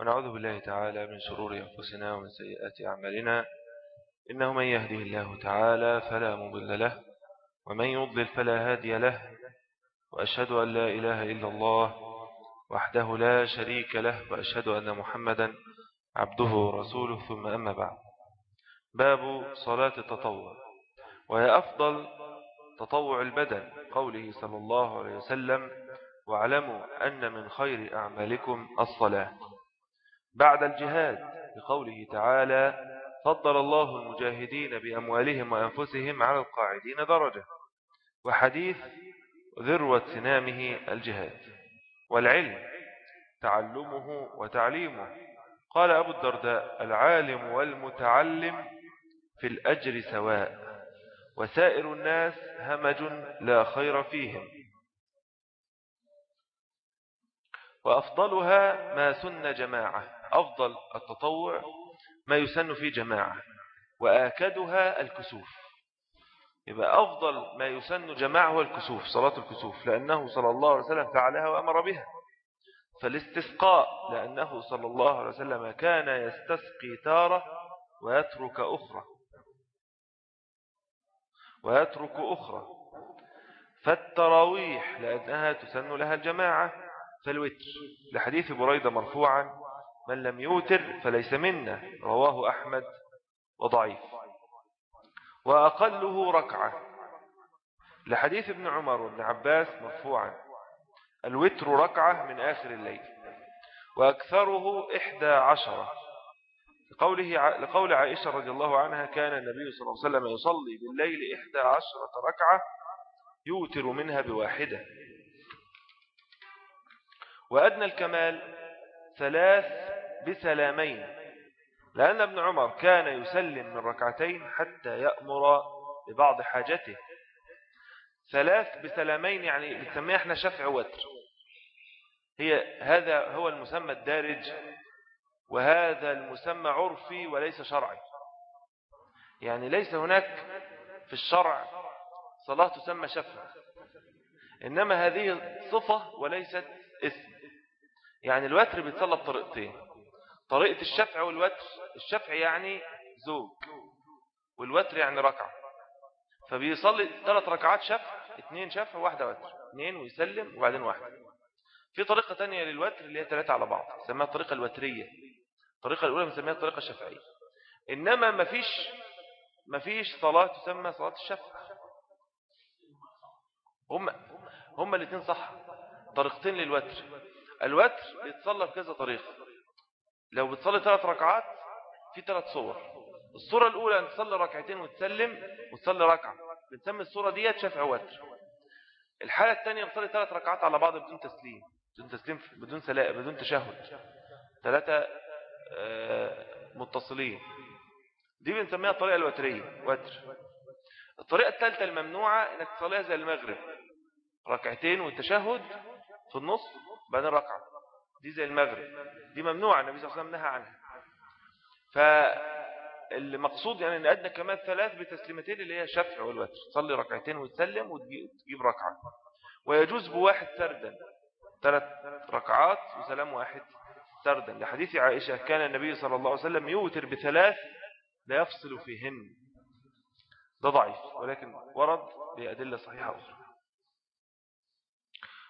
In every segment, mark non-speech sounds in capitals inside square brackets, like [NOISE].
ونعوذ بالله تعالى من شرور أنفسنا ومن سيئات أعمالنا. إنه من يهده الله تعالى فلا مضل له ومن يضلل فلا هادي له وأشهد أن لا إله إلا الله وحده لا شريك له وأشهد أن محمدا عبده ورسوله. ثم أما بعد. باب صلاة التطوع. وهي أفضل تطوع البدن قوله صلى الله عليه وسلم واعلموا أن من خير أعمالكم الصلاة. بعد الجهاد بقوله تعالى فضل الله المجاهدين بأموالهم وأنفسهم على القاعدين درجة. وحديث ذروة سنامه الجهاد. والعلم تعلمه وتعليمه. قال أبو الدرداء العالم والمتعلم في الأجر سواء وسائر الناس همج لا خير فيهم. وأفضلها ما سن جماعة. أفضل التطوع ما يسن في جماعة وآكدها الكسوف. يبقى أفضل ما يسن جماعة هو الكسوف صلاة الكسوف لأنه صلى الله عليه وسلم فعلها وأمر بها. فالاستسقاء لأنه صلى الله عليه وسلم كان يستسقي تارة ويترك أخرى. ويترك أخرى. فالتراويح لأنها تسن لها الجماعة. فالوتر لحديث بريدة مرفوعا من لم يوتر فليس منا. رواه أحمد وضعيف. وأقله ركعة. لحديث ابن عمر وابن عباس مرفوعا. الوتر ركعة من آخر الليل. وأكثره إحدى عشرة. لقوله لقول عائشة رضي الله عنها كان النبي صلى الله عليه وسلم يصلي بالليل إحدى عشرة ركعة يوتر منها بواحدة. وأدنى الكمال ثلاث بسلامين. لأن ابن عمر كان يسلم من ركعتين حتى يأمر ببعض حاجته. ثلاث بسلامين يعني بنسميها إحنا شفع وتر. هي هذا هو المسمى الدارج وهذا المسمى عرفي وليس شرعي. يعني ليس هناك في الشرع صلاة تسمى شفع. إنما هذه صفة وليست اسم. يعني الوتر بيتصلى بطريقتين. طريقة الشفع والوتر الشفع يعني زوج والوتر يعني ركعة. فبيصلي ثلاث ركعات شفع اثنين شفع واحدة وتر اثنين ويسلم وبعدين واحدة. في طريقة تانية للوتر اللي هي ثلاثة على بعض سماها الطريقة الوترية. الطريقة الأولى بنسميها الطريقة الشفعية. إنما ما فيش ما فيش صلاة تسمى صلاة الشفع. هم هم الاثنين صح. طريقتين للوتر. الوتر بيتصلى بكذا طريقة. لو بتصلي ثلاث ركعات في ثلاث صور. الصورة الأولى أن تصلي ركعتين وتسلم وتصلي ركعة. بنسمي الصورة دي شفع وتر. الحالة الثانية بتصلي ثلاث ركعات على بعض بدون تسليم. بدون تسليم بدون سلاء بدون تشهد. ثلاثة آه، متصلين. دي بنسميها الطريقة الوترية وتر. الطريقة الثالثة الممنوعة إنك تصليها زي المغرب. ركعتين والتشهد في النص بعدين ركعة. دي زي المغرب. دي ممنوعة النبي صلى الله عليه وسلم نهى عنها. فالمقصود يعني إن أدنى كمان ثلاث بتسليمتين اللي هي شفع والوتر. تصلي ركعتين وتسلم وتجيب ركعة. ويجوز بواحد سردا. ثلاث ركعات وسلام واحد سردا. لحديث عائشة كان النبي صلى الله عليه وسلم يوتر بثلاث لا يفصل فيهن. ده ضعيف ولكن ورد بأدلة صحيحة أخرى.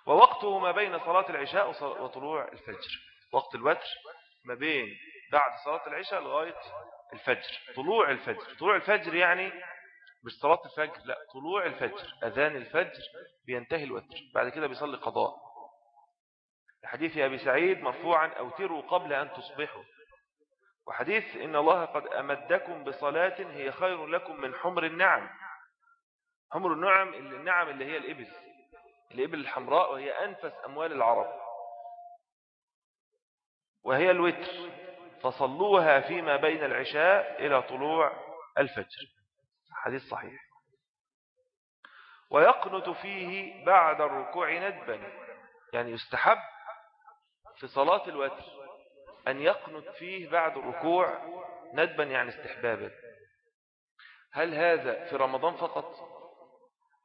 ووقته ما بين صلاة العشاء وطلوع الفجر. وقت الوتر ما بين بعد صلاة العشاء لغاية الفجر. طلوع الفجر. طلوع الفجر يعني مش صلاة الفجر لا طلوع الفجر. أذان الفجر بينتهي الوتر. بعد كده بيصلي قضاء. حديث أبي سعيد مرفوعا أوتروا قبل أن تصبحوا. وحديث إن الله قد أمدكم بصلاة هي خير لكم من حمر النعم. حمر النعم النعم اللي هي الإبل. الإبل الحمراء وهي أنفس أموال العرب. وهي الوتر فصلوها فيما بين العشاء إلى طلوع الفجر. حديث صحيح. ويقنت فيه بعد الركوع ندبا يعني يستحب في صلاة الوتر أن يقنت فيه بعد الركوع ندبا يعني استحبابا. هل هذا في رمضان فقط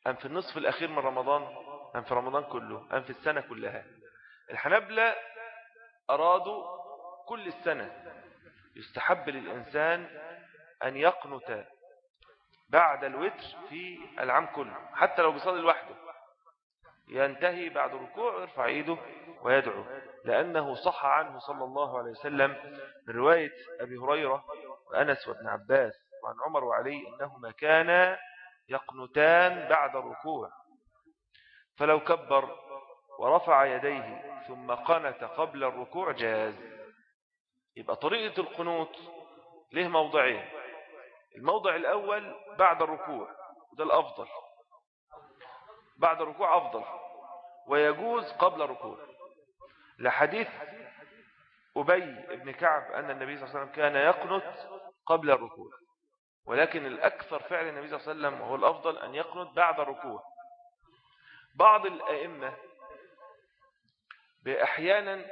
أم في النصف الأخير من رمضان؟ أم في رمضان كله أم في السنة كلها. الحنبلة أرادوا كل السنة يستحب للإنسان أن يقنت بعد الوتر في العام كله حتى لو بيصلي لوحده. ينتهي بعد الركوع ويرفع إيده ويدعو لأنه صح عنه صلى الله عليه وسلم من رواية أبي هريرة وأنس وابن عباس وعن عمر وعلي أنهما كانا يقنتان بعد الركوع. فلو كبر ورفع يديه ثم قنت قبل الركوع جاز. يبقى طريقة القنوت له موضعين؟ الموضع الأول بعد الركوع وده الأفضل. بعد الركوع أفضل ويجوز قبل الركوع. لحديث أبي بن كعب أن النبي صلى الله عليه وسلم كان يقنت قبل الركوع ولكن الأكثر فعل النبي صلى الله عليه وسلم وهو الأفضل أن يقنت بعد الركوع. بعض الأئمة بأحيانا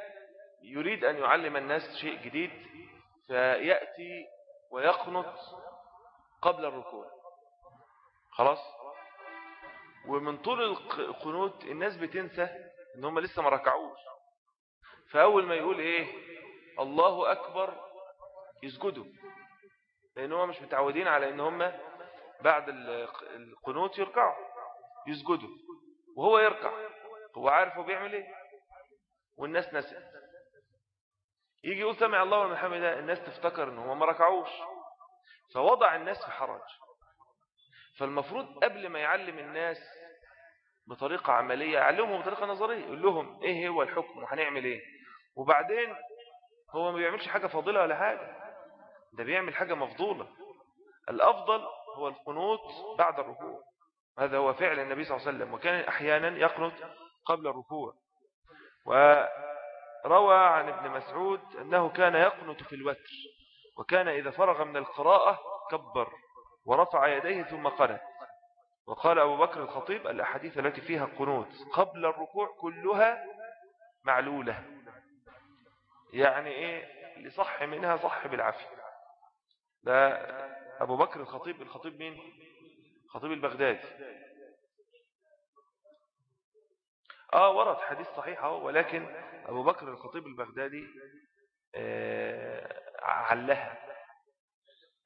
يريد أن يعلم الناس شيء جديد فيأتي ويقنط قبل الركوع. خلاص؟ ومن طول القنوت الناس بتنسى إن هم لسه ما ركعوش. فأول ما يقول إيه؟ الله أكبر يسجدوا. لأن هم مش متعودين على إن هم بعد القنوت يركعوا يسجدوا. وهو يركع. هو عارف هو بيعمل إيه؟ والناس نسيت يجي يقول سمع الله حمده الناس تفتكر ان هم ما ركعوش. فوضع الناس في حرج. فالمفروض قبل ما يعلم الناس بطريقة عملية يعلمهم بطريقة نظرية يقول لهم إيه هو الحكم وهنعمل إيه؟ وبعدين هو ما بيعملش حاجة فاضلة ولا حاجة. ده بيعمل حاجة مفضولة. الأفضل هو القنوت بعد الركوع. هذا هو فعل النبي صلى الله عليه وسلم وكان أحيانا يقنط قبل الركوع. وروى عن ابن مسعود أنه كان يقنط في الوتر وكان إذا فرغ من القراءة كبر ورفع يديه ثم قنت وقال أبو بكر الخطيب الأحاديث التي فيها قنوت قبل الركوع كلها معلولة. يعني إيه؟ اللي صح منها صح بالعافية. ده أبو بكر الخطيب الخطيب مين؟ خطيب البغدادي آه ورد حديث صحيح ولكن أبو بكر الخطيب البغدادي آه علها.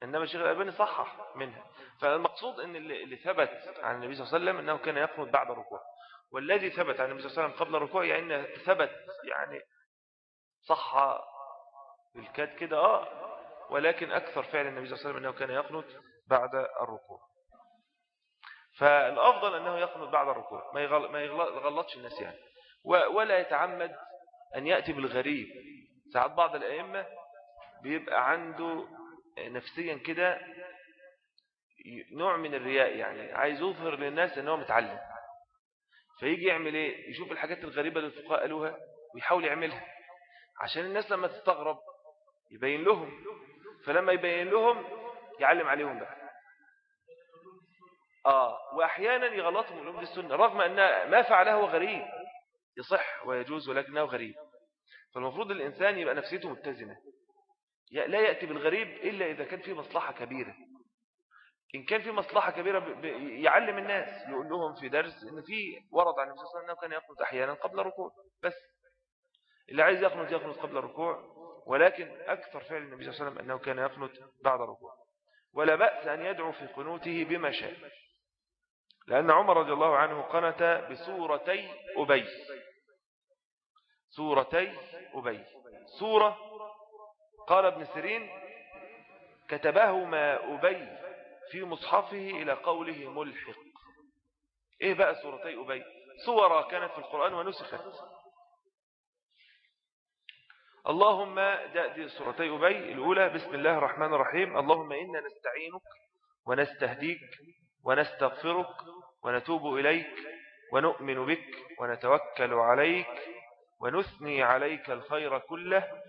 إنما الشيخ الألباني صحح منها. فالمقصود أن اللي ثبت عن النبي صلى الله عليه وسلم أنه كان يقنط بعد الركوع. والذي ثبت عن النبي صلى الله عليه وسلم قبل الركوع يعني ثبت يعني صح بالكاد كده آه ولكن أكثر فعل النبي صلى الله عليه وسلم أنه كان يقنط بعد الركوع. فالأفضل أنه يقنط بعد الركوع ما يغلطش الناس يعني. ولا يتعمد أن يأتي بالغريب. ساعات بعض الأئمة بيبقى عنده نفسيا كده نوع من الرياء يعني عايز يظهر للناس أنه متعلم. فيجي يعمل إيه؟ يشوف الحاجات الغريبة اللي الفقهاء قالوها ويحاول يعملها. عشان الناس لما تستغرب يبين لهم. فلما يبين لهم يعلم عليهم بقى. آه وأحيانا يغلطهم الأمر السنة رغم أن ما فعله غريب يصح ويجوز ولكنه غريب. فالمفروض الإنسان يبقى نفسيته متزنة. لا يأتي بالغريب إلا إذا كان في مصلحة كبيرة. إن كان في مصلحة كبيرة يعلم الناس يقول لهم في درس إن في ورد عن النبي صلى الله عليه وسلم أنه كان يقنط أحيانا قبل الركوع. بس اللي عايز يقنط يقنط قبل الركوع ولكن أكثر فعل النبي صلى الله عليه وسلم أنه كان يقنط بعد الركوع. ولا بأس أن يدعو في قنوته بما شاء. لأن عمر رضي الله عنه قنت بسورتي أبي سورتي أبي سورة قال ابن سيرين كتبهما أبي في مصحفه إلى قوله ملحق. إيه بقى سورتي أبي سورة كانت في القرآن ونسخت. اللهم دي سورتي أبي الأولى. بسم الله الرحمن الرحيم. اللهم إنا نستعينك ونستهديك ونستغفرك ونتوب إليك ونؤمن بك ونتوكل عليك ونثني عليك الخير كله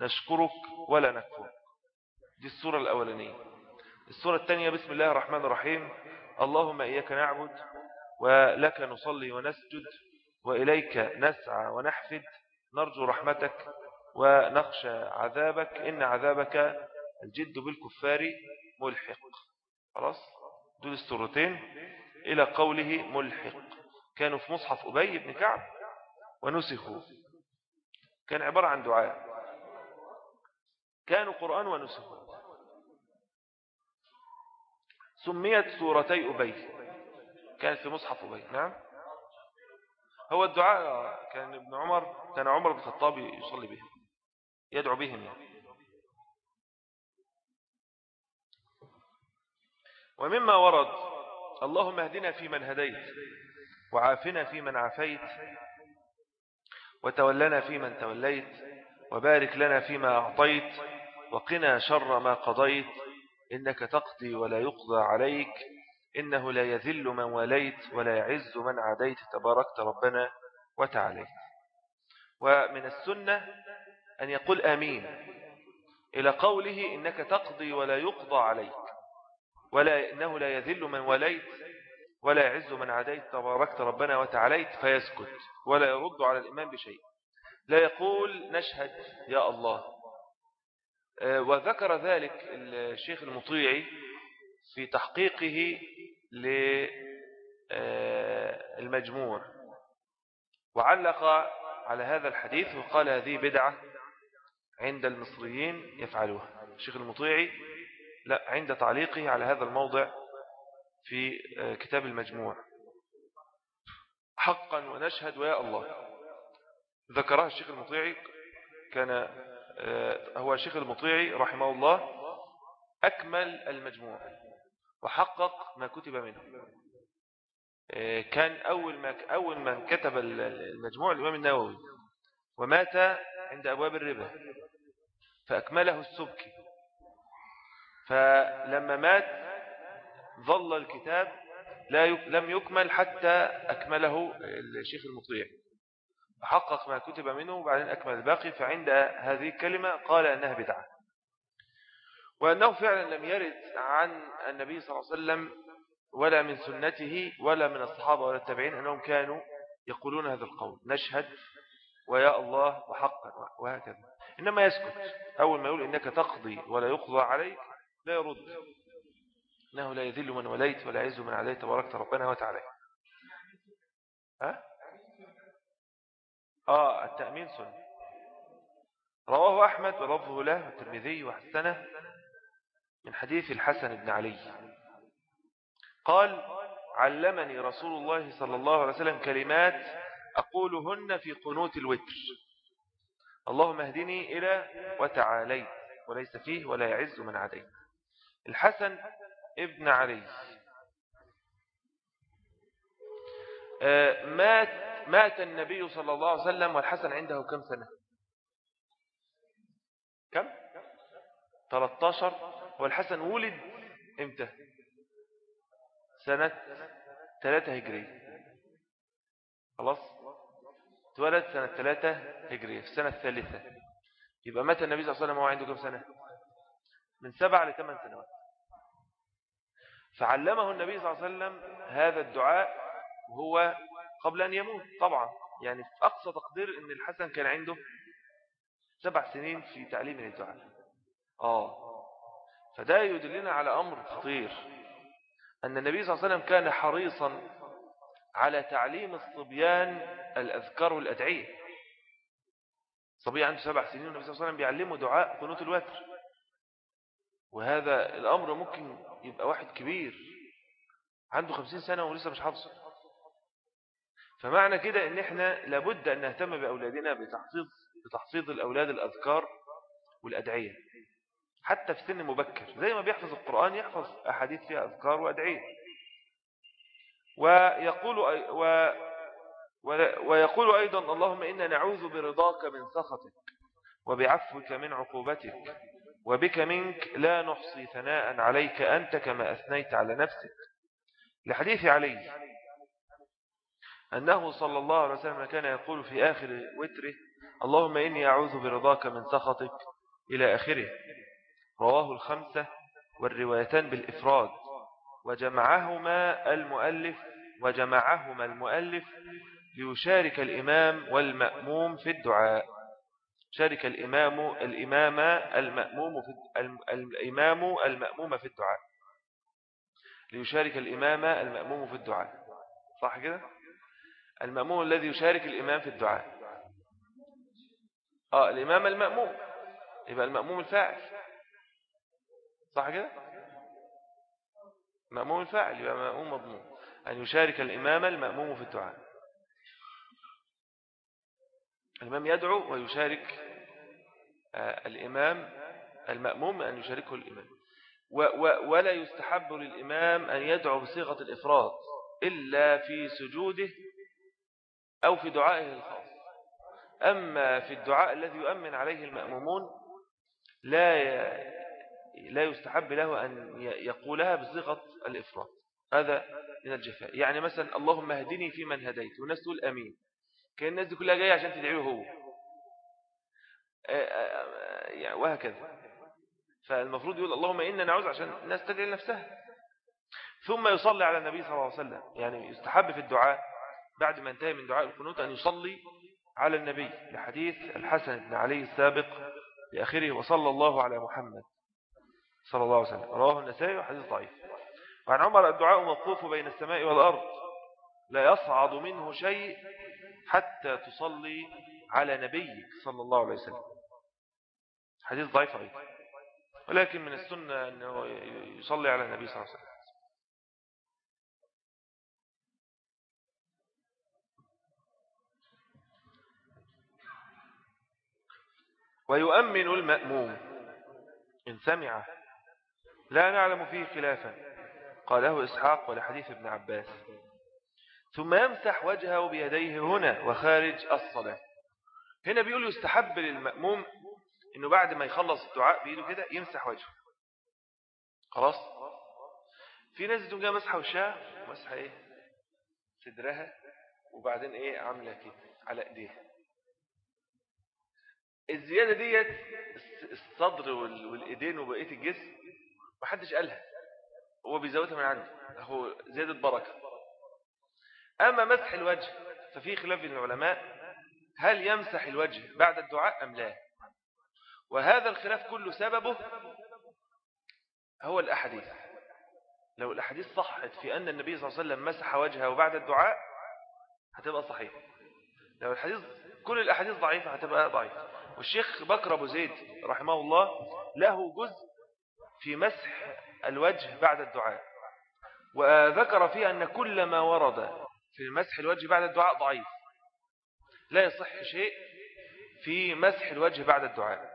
نشكرك ولا نكفرك. دي السورة الأولانية. السورة الثانية بسم الله الرحمن الرحيم. اللهم إياك نعبد ولك نصلي ونسجد وإليك نسعى ونحفد. نرجو رحمتك ونخشى عذابك. إن عذابك الجد بالكفار ملحق. خلاص؟ دول السورتين إلى قوله ملحق. كانوا في مصحف أبي بن كعب ونسخوا. كان عبارة عن دعاء. كانوا قرآن ونسخ سميت سورتي أبي. كانت في مصحف أبي. نعم. هو الدعاء كان ابن عمر كان عمر بن الخطاب يصلي بهم يدعو بهم يعني. ومما ورد اللهم اهدنا في من هديت وعافنا في من عافيت وتولنا في من توليت وبارك لنا فيما أعطيت وقنا شر ما قضيت إنك تقضي ولا يقضى عليك إنه لا يذل من وليت ولا يعز من عديت تباركت ربنا وتعاليت ومن السنة أن يقول آمين إلى قوله إنك تقضي ولا يقضى عليك ولا إنه لا يذل من وليت ولا يعز من عديت تباركت ربنا وتعاليت فيسكت ولا يرد على الإمام بشيء. لا يقول نشهد يا الله. آه، وذكر ذلك الشيخ المطيعي في تحقيقه للمجموع آه، وعلق على هذا الحديث وقال هذه بدعة عند المصريين يفعلوها. الشيخ المطيعي لا عند تعليقه على هذا الموضع في آه، كتاب المجموع. حقا ونشهد ويا الله ذكرها الشيخ المطيعي كان آه، هو الشيخ المطيعي رحمه الله أكمل المجموع وحقق ما كتب منه. آه، كان أول ما أول من كتب المجموع الإمام النووي ومات عند أبواب الربا فأكمله السبكي. فلما مات ظل الكتاب لا لم يكمل حتى أكمله الشيخ المطيع. فحقق ما كتب منه وبعدين أكمل الباقي فعند هذه الكلمة قال أنها بدعة. وأنه فعلا لم يرد عن النبي صلى الله عليه وسلم ولا من سنته ولا من الصحابة ولا التابعين أنهم كانوا يقولون هذا القول. نشهد ويا الله وحقا وهكذا. إنما يسكت. أول ما يقول إنك تقضي ولا يقضى عليك لا يرد. إنه لا يذل من وليت ولا يعز من عليت تباركت ربنا وتعالى. ها؟ آه التأمين سنة. رواه أحمد ولفظه له والترمذي وحسنه من حديث الحسن بن علي. قال علمني رسول الله صلى الله عليه وسلم كلمات أقولهن في قنوت الوتر. اللهم اهدني إلى وتعاليت وليس فيه ولا يعز من عديت الحسن ابن علي. آه، مات مات النبي صلى الله عليه وسلم والحسن عنده كم سنة؟ كم؟ 13 والحسن ولد إمتى؟ سنة 3 هجرية. خلاص؟ تولد سنة 3 هجرية في السنة الثالثة. يبقى مات النبي صلى الله عليه وسلم وهو عنده كم سنة؟ من سبع لثمان سنوات. فعلمه النبي صلى الله عليه وسلم هذا الدعاء وهو قبل أن يموت طبعا. يعني في أقصى تقدير أن الحسن كان عنده سبع سنين في تعليم الدعاء. آه. فده يدلنا على أمر خطير. أن النبي صلى الله عليه وسلم كان حريصا على تعليم الصبيان الأذكار والأدعية. صبي عنده سبع سنين والنبي صلى الله عليه وسلم بيعلمه دعاء قنوت الوتر. وهذا الأمر ممكن يبقى واحد كبير عنده خمسين سنة ولسه مش حافظه فمعنى كده إن إحنا لابد أن نهتم بأولادنا بتحفيظ, بتحفيظ الأولاد الأذكار والأدعية حتى في سن مبكر. زي ما بيحفظ القرآن يحفظ أحاديث فيها أذكار وأدعية. ويقول, و ويقول أيضا اللهم إنا نعوذ برضاك من سخطك وبعفوك من عقوبتك. وبك منك لا نحصي ثناء عليك أنت كما أثنيت على نفسك. لحديث علي أنه صلى الله عليه وسلم كان يقول في آخر وتره اللهم إني أعوذ برضاك من سخطك إلى آخره. رواه الخمسة والروايتان بالإفراد. وجمعهما المؤلف وجمعهما المؤلف ليشارك الإمام والمأموم في الدعاء. شارك الإمام الإمام المأموم في الإمام المأموم في الدعاء. ليشارك الإمام المأموم في الدعاء. صح كده؟ المأموم الذي يشارك الإمام في الدعاء. آه الإمام المأموم. يبقى المأموم الفاعل. صح كده؟ مأموم الفاعل يبقى مأموم مضمون أن يشارك الإمام المأموم في الدعاء. الإمام يدعو ويشارك آه، الإمام المأموم أن يشاركه الإمام. ولا يستحب للإمام أن يدعو بصيغة الإفراد إلا في سجوده أو في دعائه الخاص. أما في الدعاء الذي يؤمن عليه المأمومون لا لا يستحب له أن يقولها بصيغة الإفراد هذا من الجفاء. يعني مثلا اللهم اهدني في من هديت والناس تقول أمين كان الناس دي كلها جاية عشان تدعي له هو يعني وهكذا. فالمفروض يقول اللهم إنا نعوذ عشان الناس تدعي لنفسها. ثم يصلي على النبي صلى الله عليه وسلم. يعني يستحب في الدعاء بعد ما انتهي من دعاء القنوت أن يصلي على النبي لحديث الحسن بن علي السابق لآخره وصلى الله على محمد صلى الله عليه وسلم. رواه النسائي وحديث ضعيف. وعن عمر الدعاء موقوف بين السماء والأرض. لا يصعد منه شيء حتى تصلي على نبيك صلى الله عليه وسلم. حديث ضعيف أيضا. ولكن من السنة أنه يصلي على النبي صلى الله عليه وسلم. ويؤمن المأموم. إن سمع. لا نعلم فيه خلافا. قاله إسحاق ولحديث ابن عباس. ثم يمسح وجهه بيديه هنا وخارج الصلاة. هنا بيقول يستحب للمأموم إنه بعد ما يخلص الدعاء بإيده كده يمسح وجهه. خلاص؟ في ناس تقوم جاية مسحه وشها ومسحه إيه؟ صدرها وبعدين إيه؟ عاملة كده على إيديها. الزيادة ديت الصدر والإيدين وبقية الجسم محدش قالها. هو بيزودها من عنده هو زيادة بركة. أما مسح الوجه ففي خلاف العلماء هل يمسح الوجه بعد الدعاء أم لا؟ وهذا الخلاف كله سببه هو الأحاديث. لو الأحاديث صحت في أن النبي صلى الله عليه وسلم مسح وجهه بعد الدعاء هتبقى صحيح. لو الحديث كل الأحاديث ضعيفة هتبقى ضعيفة والشيخ بكر أبو زيد رحمه الله له جزء في مسح الوجه بعد الدعاء. وذكر فيه أن كل ما ورد في مسح الوجه بعد الدعاء ضعيف. لا يصح شيء في مسح الوجه بعد الدعاء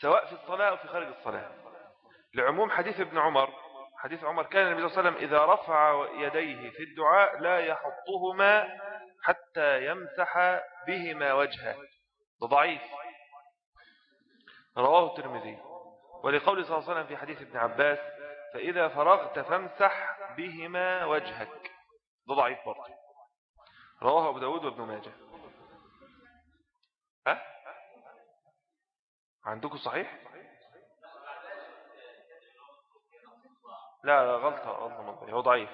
سواء في الصلاة أو في خارج الصلاة. لعموم حديث ابن عمر حديث عمر كان النبي صلى الله عليه وسلم إذا رفع يديه في الدعاء لا يحطهما حتى يمسح بهما وجهه. ضعيف. رواه الترمذي. ولقول صلى الله عليه وسلم في حديث ابن عباس فإذا فرغت فامسح بهما وجهك. ده ضعيف برضه. رواه أبو داود وابن ماجه. ها؟ عندكم صحيح؟ لا لا غلطة غلطة هو ضعيف.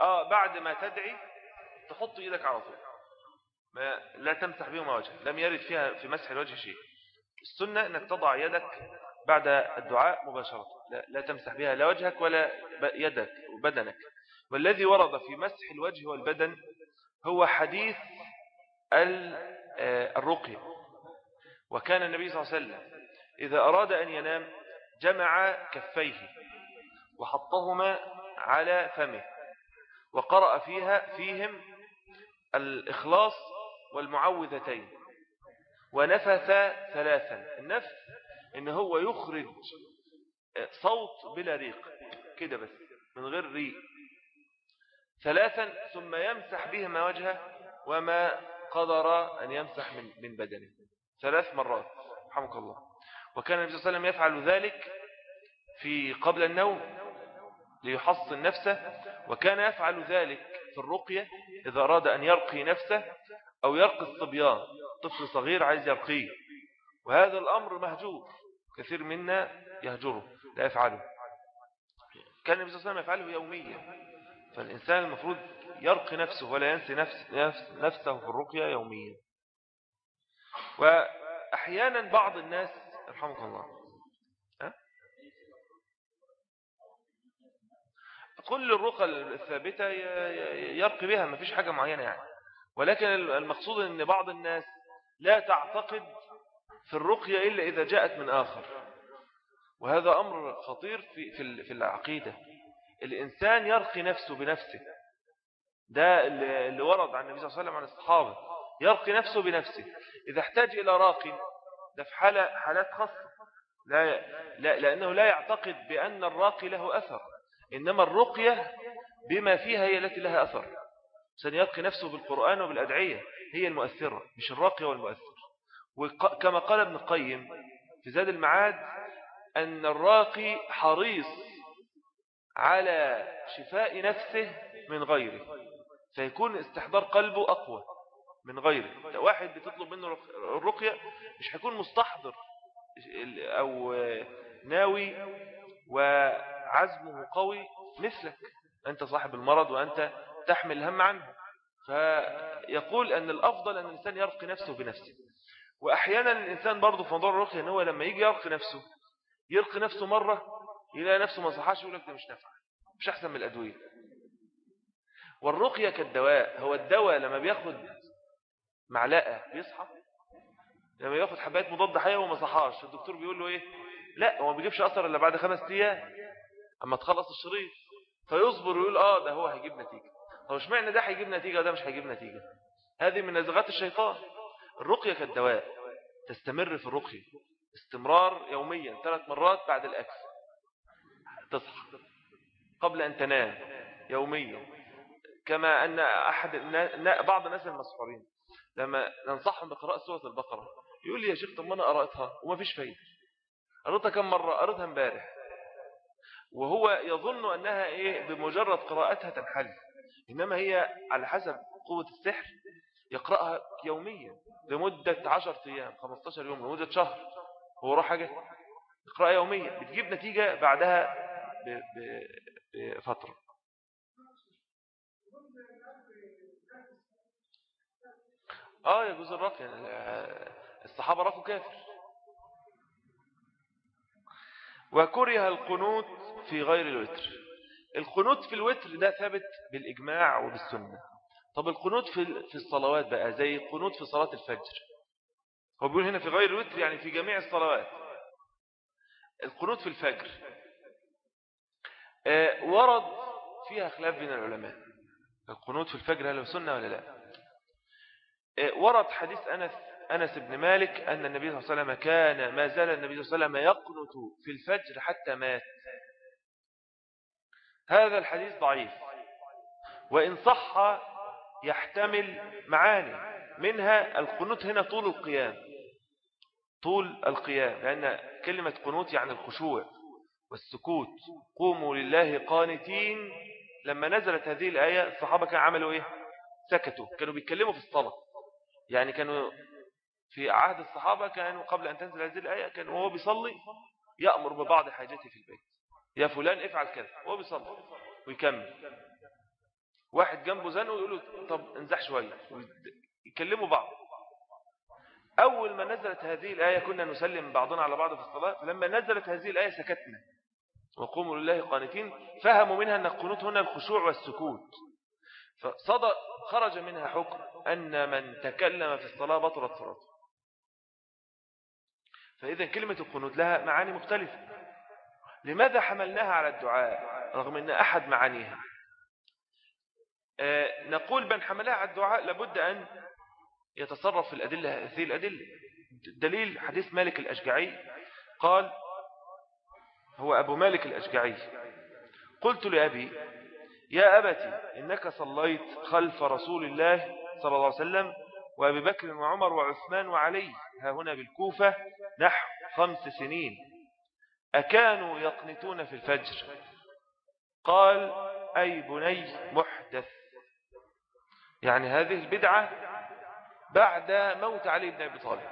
آه بعد ما تدعي تحط إيدك على طول. ما لا تمسح بهما وجهك لم يرد فيها في مسح الوجه شيء. السنة أنك تضع يدك بعد الدعاء مباشرة. لا, لا تمسح بها لا وجهك ولا يدك وبدنك. والذي ورد في مسح الوجه والبدن هو حديث آه، الرقية. وكان النبي صلى الله عليه وسلم إذا أراد أن ينام جمع كفيه وحطهما على فمه وقرأ فيها فيهم الإخلاص والمعوذتين. ونفث ثلاثا. النفث إن هو يخرج صوت بلا ريق. كده بس من غير ريق. ثلاثا ثم يمسح بهما وجهه وما قدر أن يمسح من من بدنه. ثلاث مرات. رحمك الله. وكان النبي صلى الله عليه وسلم يفعل ذلك في قبل النوم ليحصن نفسه وكان يفعل ذلك في الرقية إذا أراد أن يرقي نفسه أو يرقي الصبيان. طفل صغير عايز يرقيه. وهذا الأمر مهجور. كثير منا يهجره. لا يفعله. كان النبي صلى الله عليه وسلم يفعله يوميا. فالإنسان المفروض يرقي نفسه ولا ينسي نفس نفسه في الرقية يوميا. وأحيانا بعض الناس رحمك الله كل الرقى الثابتة يرقي بها ما فيش حاجة معينة يعني. ولكن المقصود أن بعض الناس لا تعتقد في الرقية إلا إذا جاءت من آخر. وهذا أمر خطير في, في, العقيدة. الإنسان يرقي نفسه بنفسه. ده اللي ورد عن النبي صلى الله عليه وسلم عن الصحابة. يرقي نفسه بنفسه. إذا احتاج إلى راقي ده في حالة حالات خاصة. لا لا لأنه لا يعتقد بأن الراقي له أثر. إنما الرقية بما فيها هي التي لها أثر. سنيرقي نفسه بالقرآن وبالأدعية. هي المؤثرة مش الراقي والمؤثر وكما قال ابن القيم في زاد المعاد أن الراقي حريص على شفاء نفسه من غيره فيكون استحضار قلبه أقوى من غيره. واحد بتطلب منه الرقية مش هيكون مستحضر أو ناوي وعزمه قوي مثلك. أنت صاحب المرض وأنت تحمل الهم عنه. فيقول أن الأفضل أن الإنسان يرقي نفسه بنفسه. وأحيانا الإنسان برضه في موضوع الرقية أنه لما يجي يرقي نفسه يرقي نفسه مرة يلاقي نفسه ما صحاش يقول لك ده مش نافع مش أحسن من الأدوية. والرقية كالدواء هو الدواء لما بياخد معلقة بيصحى لما ياخد حباية مضاد حيوي وما صحاش الدكتور بيقول له إيه؟ لا هو ما بيجيبش اثر إلا بعد خمس أيام أما تخلص الشريط فيصبر ويقول آه ده هو هيجيب نتيجة. هو مش معنى ده هيجيب نتيجة ده مش هيجيب نتيجة؟ هذه من نزغات الشيطان. الرقية كالدواء تستمر في الرقية. استمرار يوميا ثلاث مرات بعد الأكل. تصحى قبل أن تنام يوميا. كما أن أحد بعض الناس المسحورين لما ننصحهم بقراءة سورة البقرة يقول لي يا شيخ طب ما أنا قرأتها وما فيش فايدة. قرأتها كم مرة؟ قرأتها امبارح. وهو يظن أنها إيه؟ بمجرد قراءتها تنحل. إنما هي على حسب قوة السحر يقرأها يوميا لمدة 10 أيام 15 يوم لمدة شهر. هو روح حاجة يقرأها يوميا بتجيب نتيجة بعدها بفترة. آه يجوز يعني الصحابة رقوا كافر. وكره القنوت في غير الوتر. القنوت في الوتر ده ثابت بالإجماع وبالسنة. طب القنوت في في الصلوات بقى زي القنوت في صلاة الفجر. هو بيقول هنا في غير الوتر يعني في جميع الصلوات. القنوت في الفجر. آه ورد فيها خلاف بين العلماء. القنوت في الفجر هل هو سنة ولا لا؟ آه ورد حديث أنس أنس بن مالك أن النبي صلى الله عليه وسلم كان ما زال النبي صلى الله عليه وسلم يقنط في الفجر حتى مات. هذا الحديث ضعيف. وإن صح يحتمل معاني. منها القنوت هنا طول القيام. طول القيام لأن كلمة قنوت يعني الخشوع والسكوت. قوموا لله قانتين. لما نزلت هذه الآية الصحابة كانوا عملوا إيه؟ سكتوا. كانوا بيتكلموا في الصلاة. يعني كانوا في عهد الصحابة كانوا قبل أن تنزل هذه الآية كان وهو بيصلي يأمر ببعض حاجاته في البيت. يا فلان افعل كذا. وهو بيصلي ويكمل. واحد جنبه زنه ويقول له طب انزح شوية. يكلموا بعض. أول ما نزلت هذه الآية كنا نسلم بعضنا على بعض في الصلاة فلما نزلت هذه الآية سكتنا. وقوموا لله قانتين فهموا منها أن القنوت هنا الخشوع والسكوت. فصدى خرج منها حكم أن من تكلم في الصلاة بطلت صلاته. فإذا كلمة القنوت لها معاني مختلفة. لماذا حملناها على الدعاء رغم أن أحد معانيها؟ آه نقول من حملها على الدعاء لابد أن يتصرف في الأدلة هذه الأدلة. دليل حديث مالك الأشجعي قال هو أبو مالك الأشجعي. قلت لأبي يا أبتي إنك صليت خلف رسول الله صلى الله عليه وسلم وأبي بكر وعمر وعثمان وعلي. ها هنا بالكوفة نحو خمس سنين. أكانوا يقنتون في الفجر؟ قال أي بني محدث. يعني هذه البدعة بعد موت علي بن أبي طالب.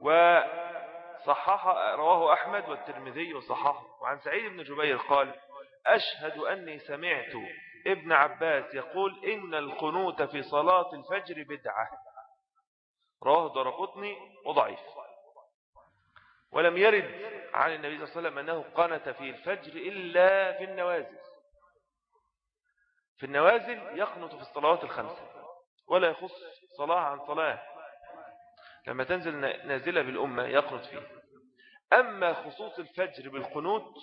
وصحح رواه أحمد والترمذي وصححه. وعن سعيد بن جبير قال أشهد أني سمعت ابن عباس يقول إن القنوت في صلاة الفجر بدعة. رواه درقطني وضعيف. ولم يرد عن النبي صلى الله عليه وسلم أنه قنت في الفجر إلا في النوازل. في النوازل يقنط في الصلوات الخمسة. ولا يخص صلاة عن صلاة. لما تنزل نازلة بالأمة يقنط فيه. أما خصوص الفجر بالقنوت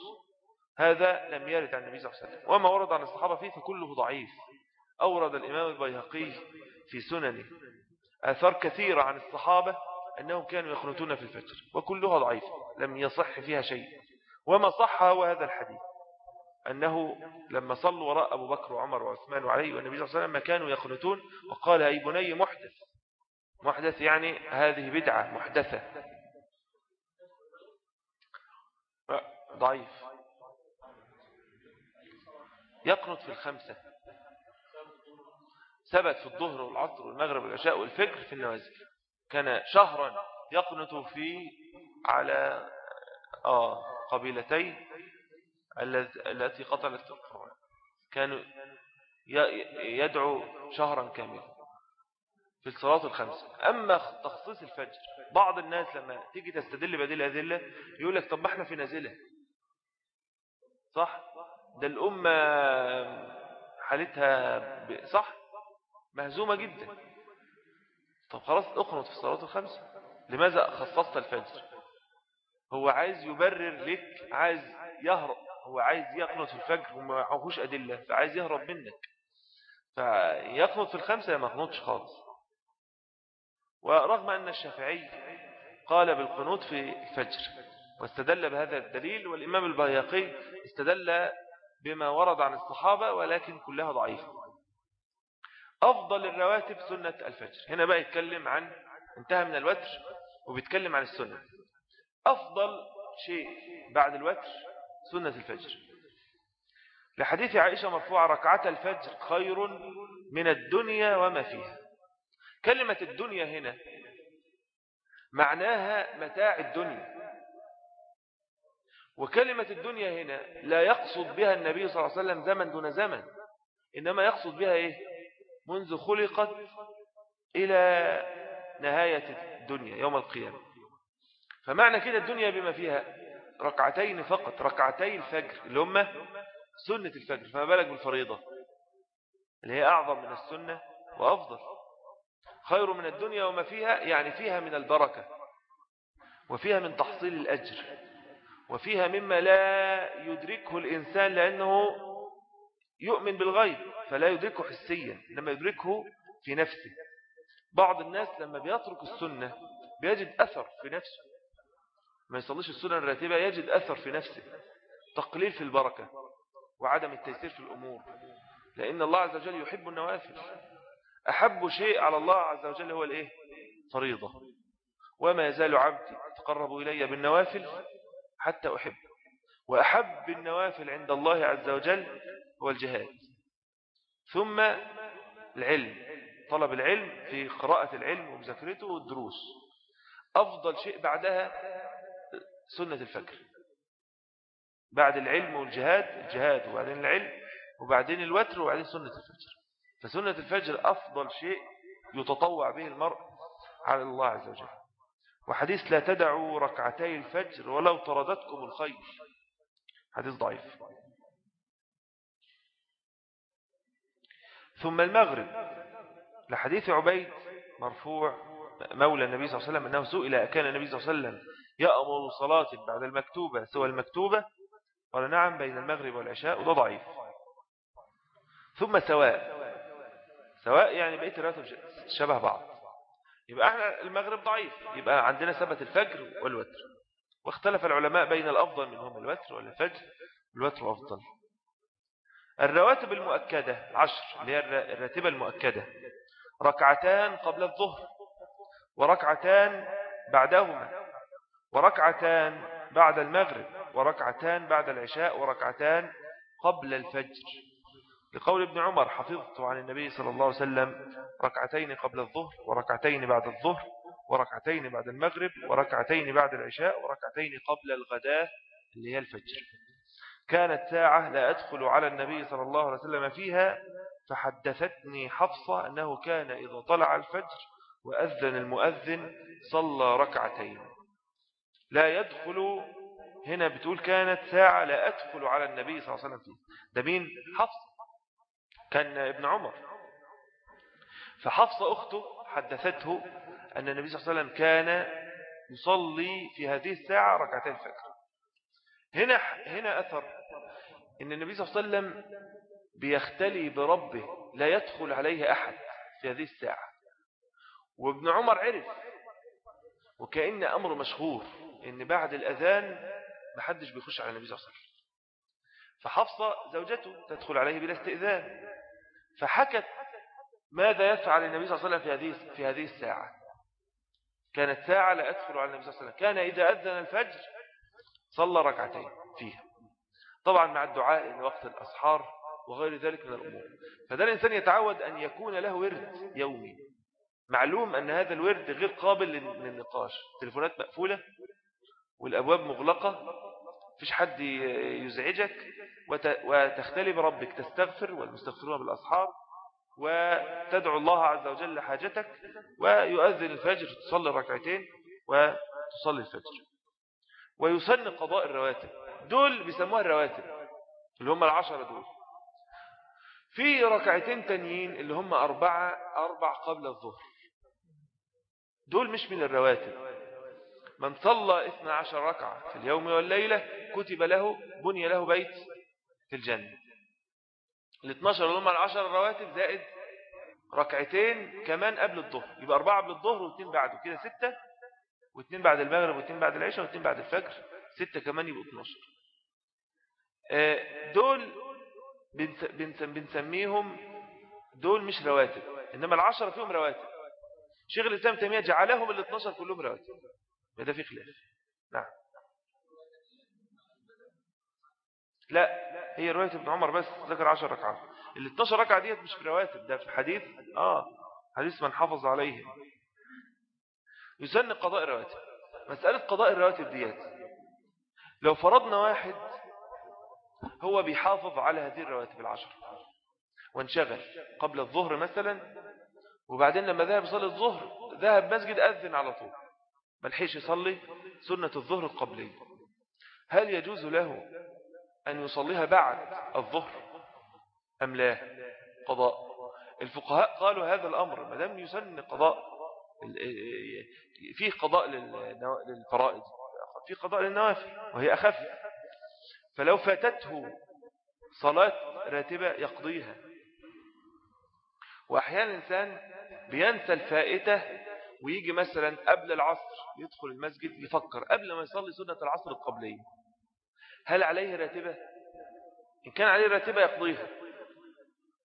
هذا لم يرد عن النبي صلى الله عليه وسلم. وما ورد عن الصحابة فيه فكله ضعيف. أورد الإمام البيهقي في سننه آثار كثيرة عن الصحابة أنهم كانوا يخنتون في الفجر وكلها ضعيفة لم يصح فيها شيء. وما صح هو هذا الحديث. أنه لما صلوا وراء أبو بكر وعمر وعثمان وعلي والنبي صلى الله عليه وسلم كانوا يخنتون وقال أي بني محدث. محدث يعني هذه بدعة محدثة. ضعيف. يقنط في الخمسة. ثبت في الظهر والعصر والمغرب والعشاء والفجر في النوازل. كان شهرا يقنط فيه على آه قبيلتين التي قتلت القرآن كانوا يدعو شهرا كاملا في الصلاة الخمسة أما تخصيص الفجر بعض الناس لما تيجي تستدل بديل أدلة يقول لك طب ما إحنا في نازلة. صح؟ ده الأمة حالتها صح؟ مهزومة جدا. طب خلاص أقنط في الصلاة الخمسة لماذا خصصت الفجر؟ هو عايز يبرر لك عايز يهرب هو عايز يقنط في الفجر وما معهوش أدلة فعايز يهرب منك. فيقنط في الخمسة ما قنطش خالص. ورغم أن الشافعي قال بالقنوط في الفجر واستدل بهذا الدليل والإمام البياقي استدل بما ورد عن الصحابة ولكن كلها ضعيفة. أفضل الرواتب سنة الفجر. هنا بقى يتكلم عن انتهى من الوتر وبيتكلم عن السنة. أفضل شيء بعد الوتر سنة الفجر. لحديث عائشة مرفوعة ركعة الفجر خير من الدنيا وما فيها. كلمة الدنيا هنا معناها متاع الدنيا. وكلمة الدنيا هنا لا يقصد بها النبي صلى الله عليه وسلم زمن دون زمن إنما يقصد بها إيه؟ منذ خلقت إلى نهاية الدنيا يوم القيامة. فمعنى كده الدنيا بما فيها ركعتين فقط ركعتي الفجر اللي هم سنة الفجر فما بالك بالفريضة؟ اللي هي أعظم من السنة وأفضل. خير من الدنيا وما فيها يعني فيها من البركة وفيها من تحصيل الأجر وفيها مما لا يدركه الإنسان لأنه يؤمن بالغيب فلا يدركه حسيا لما يدركه في نفسه. بعض الناس لما بيترك السنة بيجد أثر في نفسه. ما يصليش السنة الراتبة يجد أثر في نفسه تقليل في البركة وعدم التيسير في الأمور. لأن الله عز وجل يحب النوافل. أحب شيء على الله عز وجل هو الإيه؟ فريضة. وما يزال عبدي تقرب إلي بالنوافل حتى أحب. وأحب النوافل عند الله عز وجل هو الجهاد. ثم العلم. طلب العلم في قراءة العلم ومذاكرته والدروس. أفضل شيء بعدها سنة الفجر. بعد العلم والجهاد الجهاد وبعدين العلم وبعدين الوتر وبعدين سنة الفجر. فسنة الفجر أفضل شيء يتطوع به المرء على الله عز وجل. وحديث لا تدعوا ركعتي الفجر ولو طردتكم الخير. حديث ضعيف. ثم المغرب. لحديث عبيد مرفوع مولى النبي صلى الله عليه وسلم أنه سئل كان النبي صلى الله عليه وسلم يأمر صلاة بعد المكتوبة سوى المكتوبة؟ قال نعم بين المغرب والعشاء وده ضعيف. ثم سواء. سواء يعني بقيت الراتب شبه بعض. يبقى أحنا المغرب ضعيف. يبقى عندنا ثبت الفجر والوتر. واختلف العلماء بين الأفضل منهم الوتر والفجر. الوتر أفضل. الرواتب المؤكدة عشر اللي هي الراتبة المؤكدة. ركعتان قبل الظهر. وركعتان بعدهما. وركعتان بعد المغرب وركعتان بعد العشاء وركعتان قبل الفجر. لقول ابن عمر حفظت عن النبي صلى الله عليه وسلم ركعتين قبل الظهر وركعتين بعد الظهر وركعتين بعد المغرب وركعتين بعد العشاء وركعتين قبل الغداء اللي هي الفجر. كانت ساعة لا أدخل على النبي صلى الله عليه وسلم فيها فحدثتني حفصة أنه كان إذا طلع الفجر وأذن المؤذن صلى ركعتين. لا يدخل هنا بتقول كانت ساعة لا أدخل على النبي صلى الله عليه وسلم فيه ده مين؟ حفصة كان ابن عمر. فحفصة أخته حدثته أن النبي صلى الله عليه وسلم كان يصلي في هذه الساعة ركعتين الفجر. هنا هنا أثر أن النبي صلى الله عليه وسلم بيختلي بربه لا يدخل عليه أحد في هذه الساعة. وابن عمر عرف وكأن أمر مشهور. أن بعد الأذان محدش بيخش على النبي صلى الله عليه وسلم. فحفصة زوجته تدخل عليه بلا استئذان. فحكت ماذا يفعل النبي صلى الله عليه وسلم في هذه في هذه الساعة. كانت ساعة لا أدخل على النبي صلى الله عليه وسلم. كان إذا أذن الفجر صلى ركعتين فيها. طبعا مع الدعاء لوقت الأسحار وغير ذلك من الأمور. فده الإنسان يتعود أن يكون له ورد يومي. معلوم أن هذا الورد غير قابل للنقاش. تليفونات مقفولة. والأبواب مغلقة فيش حد يزعجك وتختلي بربك تستغفر والمستغفرون بالأصحاب وتدعو الله عز وجل حاجتك ويؤذن الفجر تصلي ركعتين وتصلي الفجر. ويسن قضاء الرواتب. دول بيسموها الرواتب اللي هم العشرة دول. في ركعتين تانيين اللي هم أربعة أربع قبل الظهر. دول مش من الرواتب. من صلى 12 ركعة في اليوم والليلة كتب له بني له بيت في الجنة. ال 12 اللي هم العشر الرواتب زائد ركعتين كمان قبل الظهر. يبقى أربعة قبل الظهر واثنين بعده. كده ستة واثنين بعد المغرب واثنين بعد العشاء واثنين بعد الفجر. ستة كمان يبقوا 12 آه، دول بنسميهم دول مش رواتب إنما العشرة فيهم رواتب. شيخ الإسلام تيمية جعلهم ال 12 كلهم رواتب. ده في خلاف. نعم. لا هي رواية ابن عمر بس ذكر 10 ركعات. ال 12 ركعة ديت مش في رواتب ده في حديث آه حديث من حافظ عليه. يسن قضاء الرواتب. مسألة قضاء الرواتب ديت لو فرضنا واحد هو بيحافظ على هذه الرواتب العشر وانشغل قبل الظهر مثلا وبعدين لما ذهب يصلي الظهر ذهب مسجد أذن على طول. ملحيش يصلي سنة الظهر القبلية هل يجوز له أن يصليها بعد الظهر أم لا؟ قضاء. الفقهاء قالوا هذا الأمر ما دام يسن قضاء فيه قضاء للفرائض. في قضاء للنوافل وهي أخف. فلو فاتته صلاة راتبة يقضيها. وأحيانا الإنسان بينسى الفائتة ويجي مثلا قبل العصر يدخل المسجد يفكر قبل ما يصلي سنة العصر القبلية. هل عليه راتبة؟ إن كان عليه راتبة يقضيها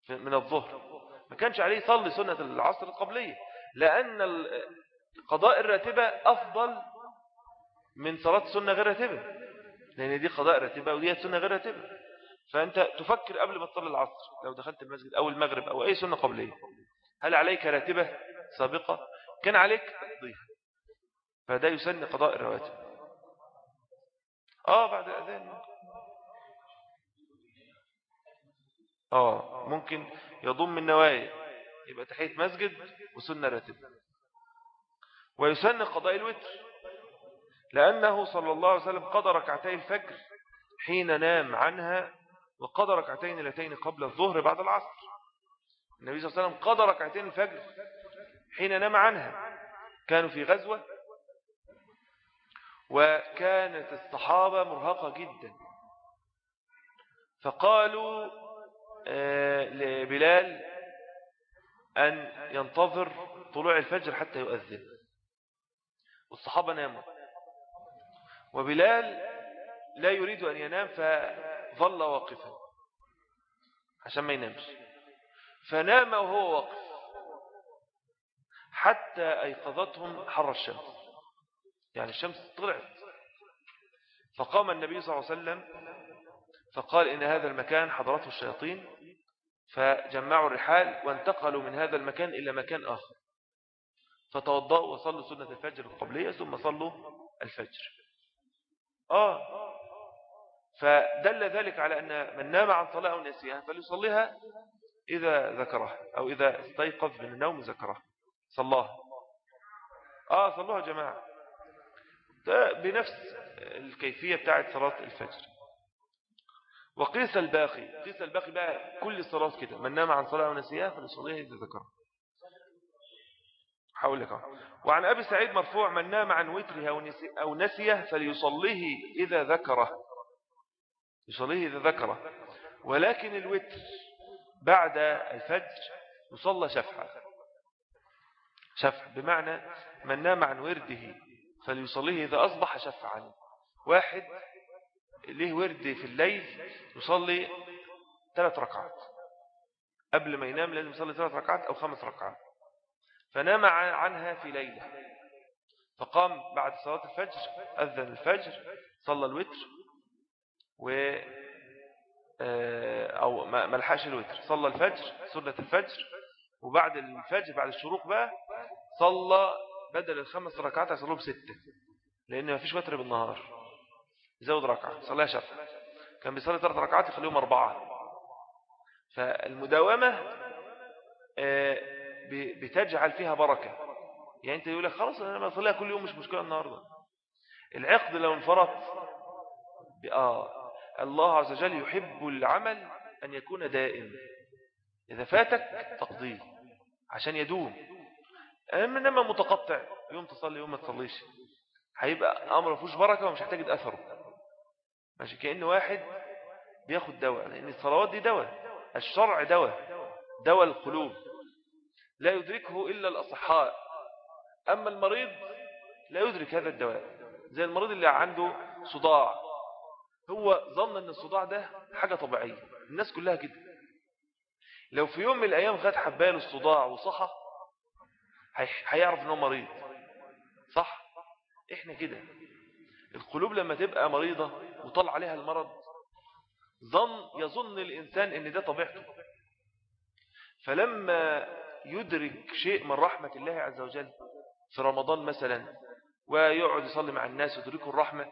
من الظهر. ما كانش عليه يصلي سنة العصر القبلية. لأن قضاء الراتبة أفضل من صلاة سنة غير راتبة. لأن دي قضاء راتبة ودي سنة غير راتبة. فأنت تفكر قبل ما تصلي العصر. لو دخلت المسجد أو المغرب أو أي سنة قبلية. هل عليك راتبة سابقة؟ كان عليك تقضيها فده يسن قضاء الرواتب. آه بعد الأذان. آه ممكن يضم النوايا. يبقى تحية مسجد وسنة راتب. ويسن قضاء الوتر. لأنه صلى الله عليه وسلم قضى ركعتي الفجر حين نام عنها وقضى ركعتين لتين قبل الظهر بعد العصر. النبي صلى الله عليه وسلم قضى ركعتين الفجر حين نام عنها. كانوا في غزوة وكانت الصحابة مرهقة جدا. فقالوا آه، لبلال أن ينتظر طلوع الفجر حتى يؤذن. والصحابة ناموا. وبلال لا يريد أن ينام فظل واقفا عشان ما ينامش. فنام وهو واقف. حتى أيقظتهم حر الشمس. يعني الشمس طلعت. فقام النبي صلى الله عليه وسلم فقال إن هذا المكان حضرته الشياطين فجمعوا الرحال وانتقلوا من هذا المكان إلى مكان آخر. فتوضأوا وصلوا سنة الفجر القبلية ثم صلوا الفجر. آه. فدل ذلك على أن من نام عن صلاة أو نسيها فليصليها إذا ذكرها أو إذا استيقظ من النوم ذكرها صلاها آه صلوها جماعة. بنفس الكيفية بتاعت صلاة الفجر. وقيس الباقي قيس الباقي بقى كل الصلاة كده. من نام عن صلاة ونسيها فليصليها إذا ذكرها. حول لك وعن أبي سعيد مرفوع من نام عن وتره أو نسيه فليصليه إذا ذكره. يصليه إذا ذكره. ولكن الوتر بعد الفجر يصلى شفعا شفع. بمعنى من نام عن ورده فليصليه إذا أصبح شفعا. واحد له ورد في الليل يصلي ثلاث ركعات. قبل ما ينام لازم يصلي ثلاث ركعات أو خمس ركعات. فنام عنها في ليلة. فقام بعد صلاة الفجر أذن الفجر صلى الوتر و آه، أو ما لحقش الوتر. صلى الفجر سنة الفجر. وبعد الفجر بعد الشروق بقى صلى بدل الخمس ركعات يصلوا بستة لأن ما فيش وتر بالنهار. يزود ركعة صليها شفع كان بيصلي ثلاث ركعات يخليهم أربعة. فالمداومة آه، بتجعل فيها بركة. يعني أنت يقول لك خلاص أنا بصليها كل يوم مش مشكلة النهاردة. العقد لو انفرط آه الله عز وجل يحب العمل أن يكون دائم. إذا فاتك تقضيه عشان يدوم. إنما متقطع. يوم تصلي يوم ما تصليش. هيبقى أمر فوش بركة ومش هتجد أثره ماشي؟ كأن واحد بياخد دواء لأن الصلوات دي دواء. الشرع دواء. دواء القلوب. لا يدركه إلا الأصحاء. أما المريض لا يدرك هذا الدواء. زي المريض اللي عنده صداع. هو ظن أن الصداع ده حاجة طبيعية. الناس كلها كده. لو في يوم من الأيام خد حبال الصداع وصحى هيعرف أنه مريض. صح؟ إحنا كده. القلوب لما تبقى مريضة وطلع عليها المرض ظن يظن الإنسان أن ده طبيعته. فلما يدرك شيء من رحمة الله عز وجل في رمضان مثلا ويقعد يصلي مع الناس ويدركه الرحمة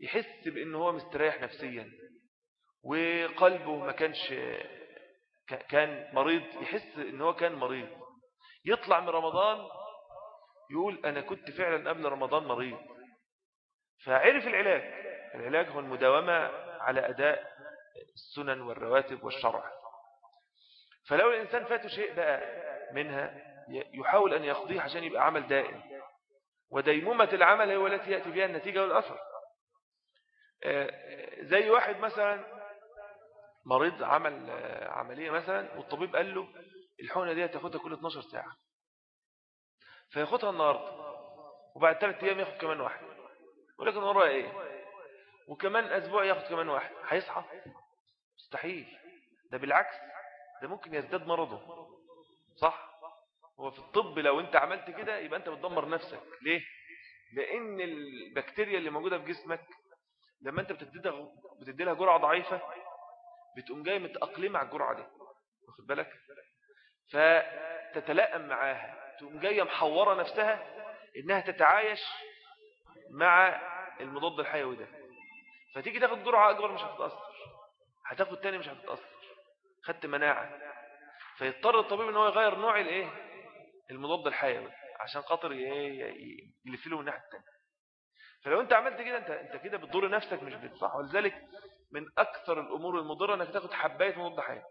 يحس بأنه هو مستريح نفسيا وقلبه ما كانش كان مريض يحس أنه هو كان مريض. يطلع من رمضان يقول أنا كنت فعلا قبل رمضان مريض. فعرف العلاج. العلاج هو المداومة على أداء السنن والرواتب والشرع. فلو الإنسان فاته شيء بقى منها يحاول أن يقضيه عشان يبقى عمل دائم. وديمومة العمل هو التي يأتي بها النتيجة والأثر. آه، زي واحد مثلا مريض عمل آه، عملية مثلا والطبيب قال له الحونة دي تاخدها كل 12 ساعة. فياخدها النهاردة وبعد ثلاث أيام ياخد كمان واحد. ولكن وراء إيه؟ وكمان أسبوع ياخد كمان واحد. هيصحى؟ مستحيل. ده بالعكس ده ممكن يزداد مرضه. صح؟ هو في الطب لو أنت عملت كده يبقى أنت بتدمر نفسك. ليه؟ لأن البكتيريا اللي موجودة في جسمك لما أنت بتدي لها جرعة ضعيفة بتقوم جاي متأقلمة على الجرعة دي. واخد بالك؟ فتتلائم معاها تقوم جاية محورة نفسها إنها تتعايش مع المضاد الحيوي ده. فتيجي تاخد جرعة أكبر مش هتتأثر. هتاخد تاني مش هتتأثر. خدت مناعة. فيضطر الطبيب إن هو يغير نوع الإيه؟ المضاد الحيوي عشان خاطر يلف له من الناحية الثانية فلو أنت عملت كده أنت أنت كده بتضر نفسك مش بتصح ولذلك من أكثر الأمور المضرة إنك تاخد حباية مضاد حيوي.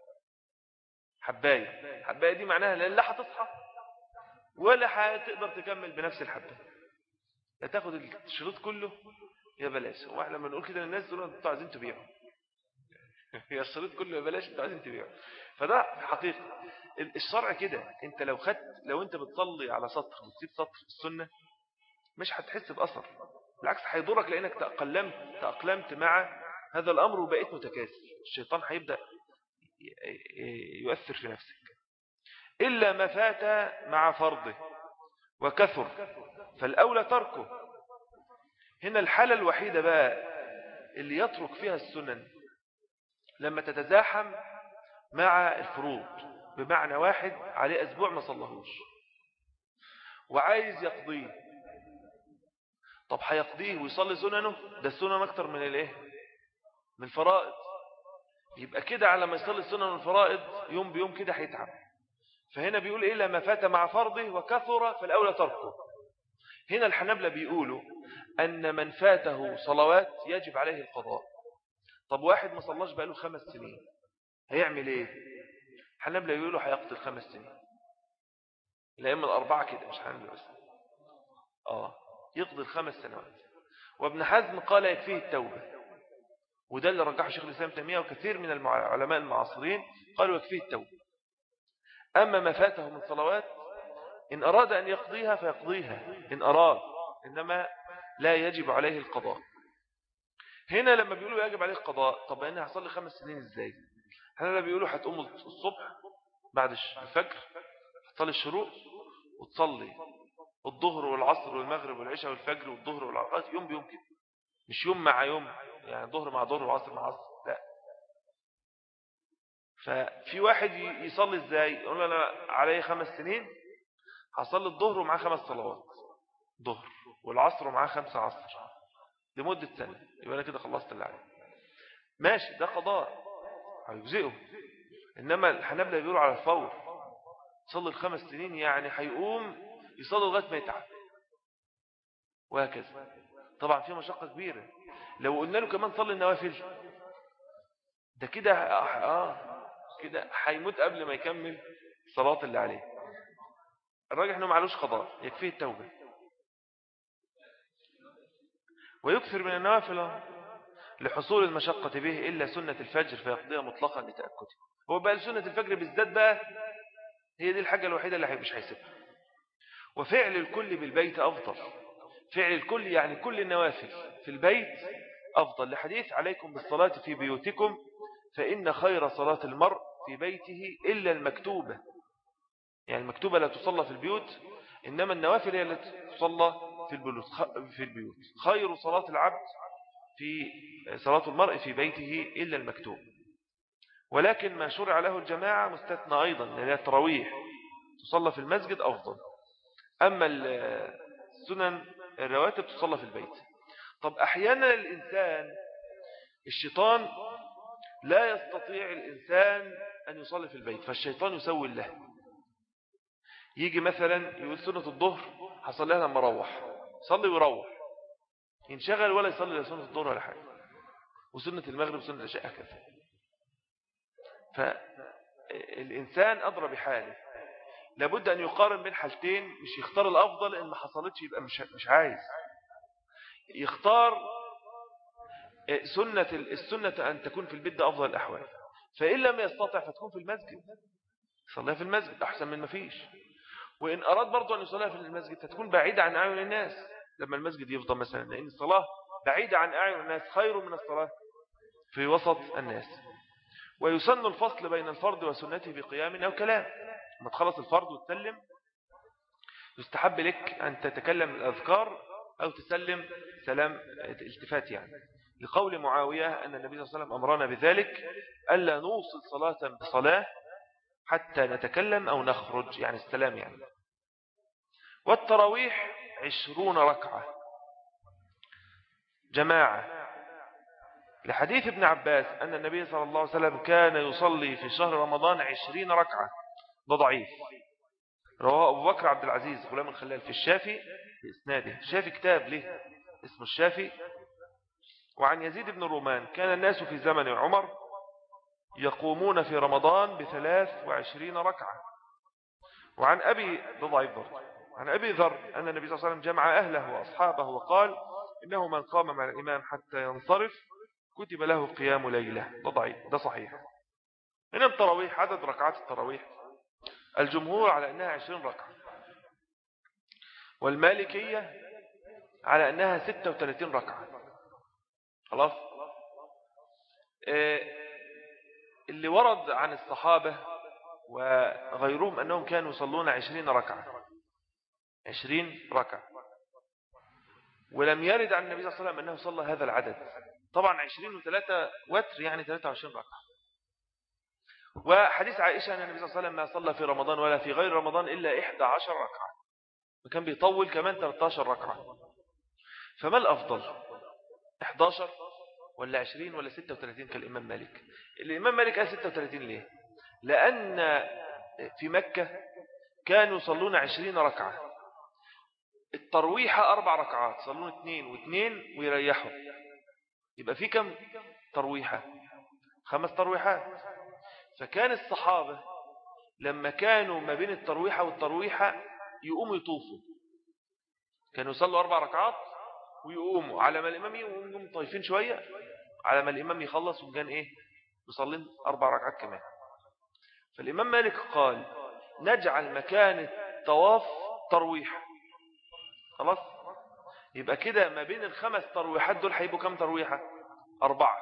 حباية. حباية دي معناها لا هتصحى ولا هتقدر تكمل بنفس الحبايه لا تاخد الشريط كله يا بلاش. وإحنا لما نقول كده للناس دول أنتوا عايزين تبيعوا. [LAUGHS] هي الشريط كله بلاش انت عايزين تبيعه فده حقيقة. الشرع كده انت لو خدت لو انت بتصلي على سطر وتسيب سطر في السنة مش هتحس بأثر. بالعكس هيضرك لأنك تأقلمت تأقلمت مع هذا الأمر وبقيت متكاسل. الشيطان هيبدأ يؤثر في نفسك. إلا ما فات مع فرضه وكثر فالأولى تركه. هنا الحالة الوحيدة بقى اللي يترك فيها السنن لما تتزاحم مع الفروض بمعنى واحد عليه أسبوع ما صلهوش. وعايز يقضيه. طب هيقضيه ويصلي سننه؟ ده السنن أكتر من الإيه؟ من الفرائض. يبقى كده على ما يصلي السنن والفرائض يوم بيوم كده هيتعب. فهنا بيقول إيه؟ لما فات مع فرضه وكثر فالأولى تركه. هنا الحنبلة بيقولوا أن من فاته صلوات يجب عليه القضاء. طب واحد ما صلاش بقاله خمس سنين هيعمل إيه؟ حنبلة يقولوا هيقضي الخمس سنين. الأئمة الأربعة كده مش حنبل بس. آه يقضي الخمس سنوات. وابن حزم قال يكفيه التوبة. وده اللي رجحه شيخ الإسلام تيمية وكثير من العلماء المعاصرين قالوا يكفيه التوبة. أما ما فاته من صلوات إن أراد أن يقضيها فيقضيها إن أراد إنما لا يجب عليه القضاء. هنا لما بيقولوا يجب عليه القضاء طب أنا هصلي خمس سنين إزاي؟ هنا بيقولوا هتقوم الصبح بعد الفجر تصلي الشروق وتصلي الظهر والعصر والمغرب والعشاء والفجر والظهر والعصر يوم بيوم كده. مش يوم مع يوم يعني ظهر مع ظهر وعصر مع عصر لا. ففي واحد يصلي إزاي؟ يقول أنا عليه خمس سنين هصلي الظهر ومعاه خمس صلوات. ظهر والعصر ومعاه خمسة عصر. لمدة سنة يبقى أنا كده خلصت اللي عليه ماشي ده قضاء. هيجزئه. إنما الحنابلة بيقولوا على الفور. صلي الخمس سنين يعني هيقوم يصلي لغاية ما يتعب. وهكذا. طبعا في مشقة كبيرة. لو قلنا له كمان صلي النوافل. ده كده آه كده هيموت قبل ما يكمل الصلاة اللي عليه. الراجح إنه معلوش قضاء يكفيه التوبة. ويكثر من النوافل لحصول المشقة به إلا سنة الفجر فيقضيها مطلقا لتأكده. هو بقى سنة الفجر بالذات بقى هي دي الحاجة الوحيدة اللي مش هيسيبها. وفعل الكل بالبيت أفضل. فعل الكل يعني كل النوافل في البيت أفضل. لحديث عليكم بالصلاة في بيوتكم فإن خير صلاة المرء في بيته إلا المكتوبة. يعني المكتوبة لا تصلى في البيوت إنما النوافل هي التي تصلى في البيوت. في البيوت. خير صلاة العبد في صلاة المرء في بيته إلا المكتوب. ولكن ما شرع له الجماعة مستثنى أيضا لأن التراويح. تصلى في المسجد أفضل. أما السنن الرواتب تصلى في البيت. طب أحيانا الإنسان الشيطان لا يستطيع الإنسان أن يصلي في البيت فالشيطان يسوي له. يجي مثلا يقول سنة الظهر هصليها لما أروح صلي ويروح ينشغل ولا يصلي لسنة الظهر ولا حاجة. وسنة المغرب وسنة العشاء هكذا. فالإنسان أدرى بحاله. لابد أن يقارن بين حالتين مش يختار الأفضل إن ما حصلتش يبقى مش, مش عايز. يختار سنة السنة أن تكون في البيت أفضل الأحوال. فإن لم يستطع فتكون في المسجد. صليها في المسجد أحسن من ما فيش. وإن أراد برضو أن يصليها في المسجد فتكون بعيدة عن أعين الناس. لما المسجد يفضل مثلا لأن الصلاة بعيدة عن أعين الناس خير من الصلاة في وسط الناس. ويسن الفصل بين الفرض وسنته بقيام أو كلام. ما تخلص الفرض وتسلم. يستحب لك أن تتكلم الأذكار أو تسلم سلام التفات يعني. لقول معاوية أن النبي صلى الله عليه وسلم أمرنا بذلك ألا نوصل صلاة بصلاة حتى نتكلم أو نخرج يعني السلام يعني. والتراويح عشرون ركعة. جماعة لحديث ابن عباس أن النبي صلى الله عليه وسلم كان يصلي في شهر رمضان عشرين ركعة. ده ضعيف. رواه أبو بكر عبد العزيز غلام الخلال في الشافي بإسناده. الشافي كتاب له اسمه الشافي. وعن يزيد بن رومان كان الناس في زمن عمر يقومون في رمضان بثلاث وعشرين ركعة. وعن أبي ضعيف عن أبي ذر أن النبي صلى الله عليه وسلم جمع أهله وأصحابه وقال إنه من قام مع الإمام حتى ينصرف كتب له قيام ليلة. ده ضعيف ده صحيح. هنا التراويح عدد ركعات التراويح. الجمهور على أنها عشرين ركعة والمالكية على أنها ستة وثلاثين ركعة. خلاص؟ إيه، اللي ورد عن الصحابة وغيرهم أنهم كانوا يصلون عشرين ركعة. عشرين ركعة. ولم يرد عن النبي صلى الله عليه وسلم أنه صلى هذا العدد. طبعا عشرين وثلاثة وتر يعني ثلاثة وعشرين ركعة. وحديث عائشة أن النبي صلى الله عليه وسلم ما صلى في رمضان ولا في غير رمضان إلا إحدى عشر ركعة. وكان بيطول كمان 13 ركعة. فما الأفضل؟ 11 ولا 20 ولا 36 كالإمام مالك؟ الإمام مالك قال 36 ليه؟ لأن في مكة كانوا يصلون 20 ركعة. الترويحة أربع ركعات صلون اثنين واثنين ويريحوا. يبقى في كم ترويحة؟ خمس ترويحات. فكان الصحابة لما كانوا ما بين الترويحة والترويحة يقوموا يطوفوا. كانوا يصلوا أربع ركعات ويقوموا. على ما الإمام يقوم طايفين شوية على ما الإمام يخلص وكان إيه؟ يصلين أربع ركعات كمان. فالإمام مالك قال نجعل مكان الطواف ترويح. خلاص؟ يبقى كده ما بين الخمس ترويحات دول هيبقوا كم ترويحة؟ أربعة.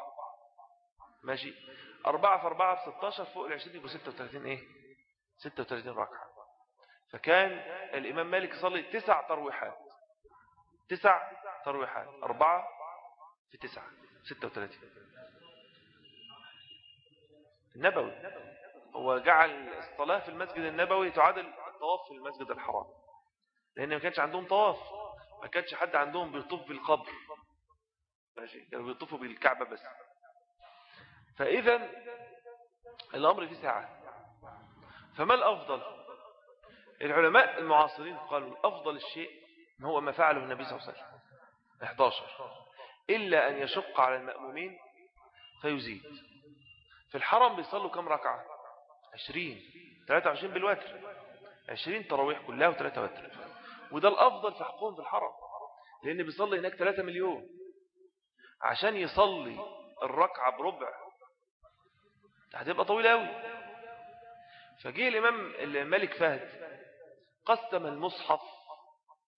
ماشي؟ أربعة في أربعة في 16 فوق العشرين يبقوا 36 إيه؟ 36 ركعة. فكان الإمام مالك يصلي تسع ترويحات. تسع ترويحات. أربعة في تسعة. 36 النبوي. هو جعل الصلاة في المسجد النبوي تعادل الطواف في المسجد الحرام. لأن ما كانش عندهم طواف. ما كانش حد عندهم بيطوف بالقبر. ماشي. كانوا بيطوفوا بالكعبة بس. فإذا الأمر في ساعة. فما الأفضل؟ العلماء المعاصرين قالوا أفضل الشيء هو ما فعله النبي صلى الله عليه وسلم. 11 إلا أن يشق على المأمومين فيزيد. في الحرم بيصلوا كم ركعة؟ 20 23 بالوتر. 20 تراويح كلها وثلاثة وتر. وده الأفضل في حقهم في الحرم. لأن بيصلي هناك 3 مليون. عشان يصلي الركعة بربع هتبقى طويلة أوي. فجيه الإمام الملك فهد قسم المصحف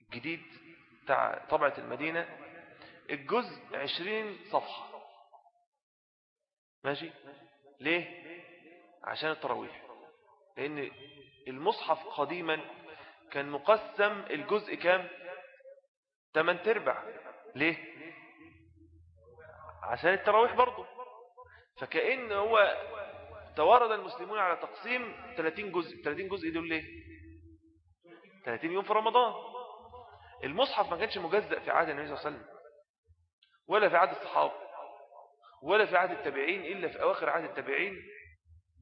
الجديد بتاع طبعة المدينة الجزء 20 صفحة. ماشي؟ ليه؟ عشان التراويح. لأن المصحف قديما كان مقسم الجزء كام؟ 8 تربع. ليه؟ عشان التراويح برضه. فكأن هو توارد المسلمون على تقسيم 30 جزء. 30 جزء دول ليه؟ 30 يوم في رمضان. المصحف ما كانش مجزأ في عهد النبي صلى الله عليه وسلم. ولا في عهد الصحابة. ولا في عهد التابعين إلا في أواخر عهد التابعين.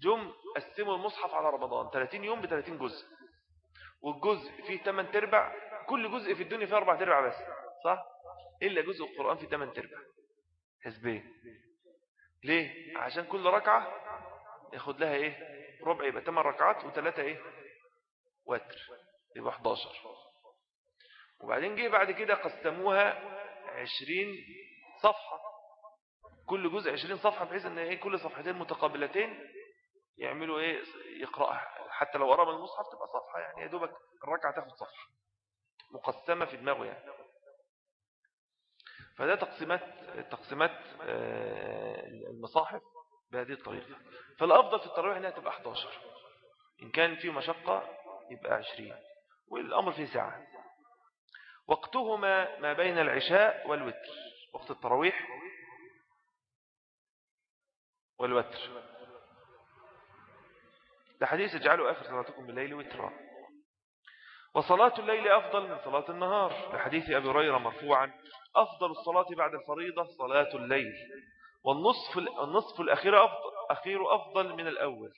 جم قسموا المصحف على رمضان. 30 يوم ب 30 جزء. والجزء فيه 8 تربع. كل جزء في الدنيا فيه 4 تربع بس. صح؟ إلا جزء القرآن فيه 8 تربع. حزبين. ليه؟ عشان كل ركعة ياخد لها إيه؟ ربع يبقى 8 ركعات وثلاثة إيه؟ وتر يبقى 11 وبعدين جه بعد كده قسموها 20 صفحة. كل جزء 20 صفحة بحيث إن إيه؟ كل صفحتين متقابلتين يعملوا إيه؟ يقرأها. حتى لو قرأ من المصحف تبقى صفحة يعني يا دوبك الركعة تاخد صفحة. مقسمة في دماغه يعني. فده تقسيمات تقسيمات المصاحف. بهذه الطريقة. فالأفضل في التراويح أنها تبقى 11 إن كان فيه مشقة يبقى 20 والأمر فيه ساعة. وقتهما ما بين العشاء والوتر. وقت التراويح والوتر. لحديث اجعلوا آخر صلاتكم بالليل وترا. وصلاة الليل أفضل من صلاة النهار. لحديث أبي هريرة مرفوعا. أفضل الصلاة بعد الفريضة صلاة الليل. والنصف النصف الأخير أفضل, أخير أفضل من الأول.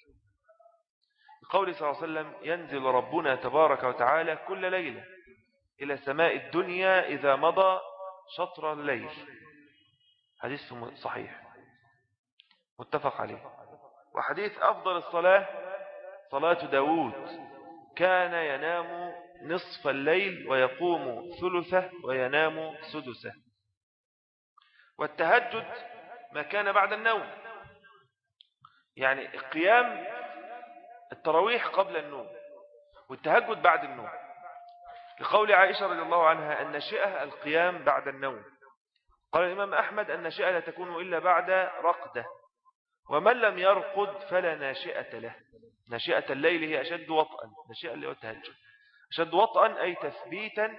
بقول صلى الله عليه وسلم ينزل ربنا تبارك وتعالى كل ليلة إلى سماء الدنيا إذا مضى شطر الليل. حديث صحيح. متفق عليه. وحديث أفضل الصلاة صلاة داود. كان ينام نصف الليل ويقوم ثلثه وينام سدسه. والتهجد ما كان بعد النوم. يعني قيام التراويح قبل النوم والتهجد بعد النوم. لقول عائشة رضي الله عنها أن نشئة القيام بعد النوم. قال الإمام أحمد أن نشئة لا تكون إلا بعد رقدة. ومن لم يرقد فلا ناشئة له. ناشئة الليل هي أشد وطئا. ناشئة اللي هو التهجد أشد وطئا أي تثبيتا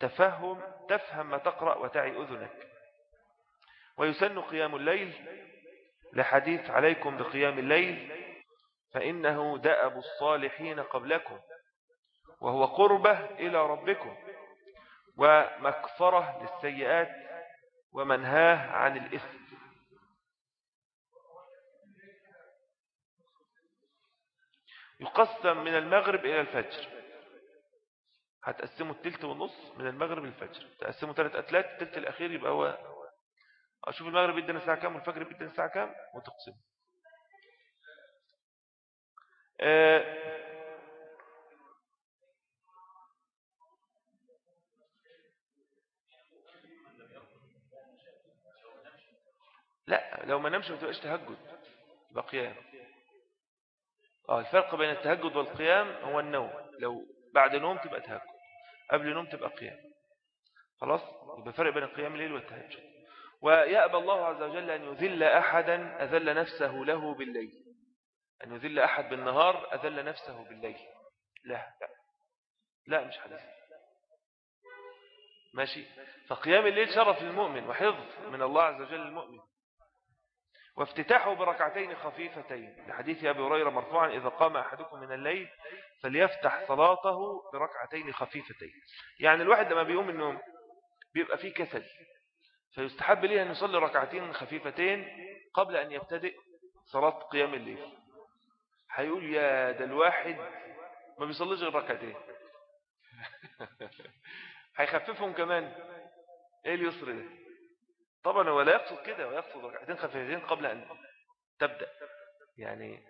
تفهم تفهم ما تقرأ وتعي أذنك. ويسن قيام الليل لحديث عليكم بقيام الليل فإنه دأب الصالحين قبلكم وهو قربة إلى ربكم ومكفرة للسيئات ومنهاه عن الإثم. يقسم من المغرب إلى الفجر. هتقسموا التلت والنص من المغرب للفجر. تقسموا ثلاث أتلات التلت الأخير يبقى هو أشوف المغرب يدينا الساعة كام والفجر يدينا الساعة كام؟ وتقسم. آه، لا لو ما نمشي ما تبقاش تهجد. يبقى قيام آه الفرق بين التهجد والقيام هو النوم. لو بعد نوم تبقى تهجد قبل نوم تبقى قيام. خلاص؟ يبقى فرق بين القيام الليل والتهجد. ويأبى الله عز وجل أن يذل أحدا أذل نفسه له بالليل. أن يذل أحد بالنهار أذل نفسه بالليل. لا لا. لا مش حديث. ماشي. فقيام الليل شرف للمؤمن وحفظ من الله عز وجل المؤمن. وافتتاحه بركعتين خفيفتين. لحديث أبي هريرة مرفوعا إذا قام أحدكم من الليل فليفتح صلاته بركعتين خفيفتين. يعني الواحد لما بيقوم النوم بيبقى فيه كسل. فيستحب ليه أن يصلي ركعتين خفيفتين قبل أن يبتدئ صلاة قيام الليل. هيقول يا ده الواحد ما بيصليش غير ركعتين. [LAUGHS] هيخففهم كمان. إيه اليسر ده؟ طبعا هو لا يقصد كده ويقصد ركعتين خفيفتين قبل أن تبدأ. يعني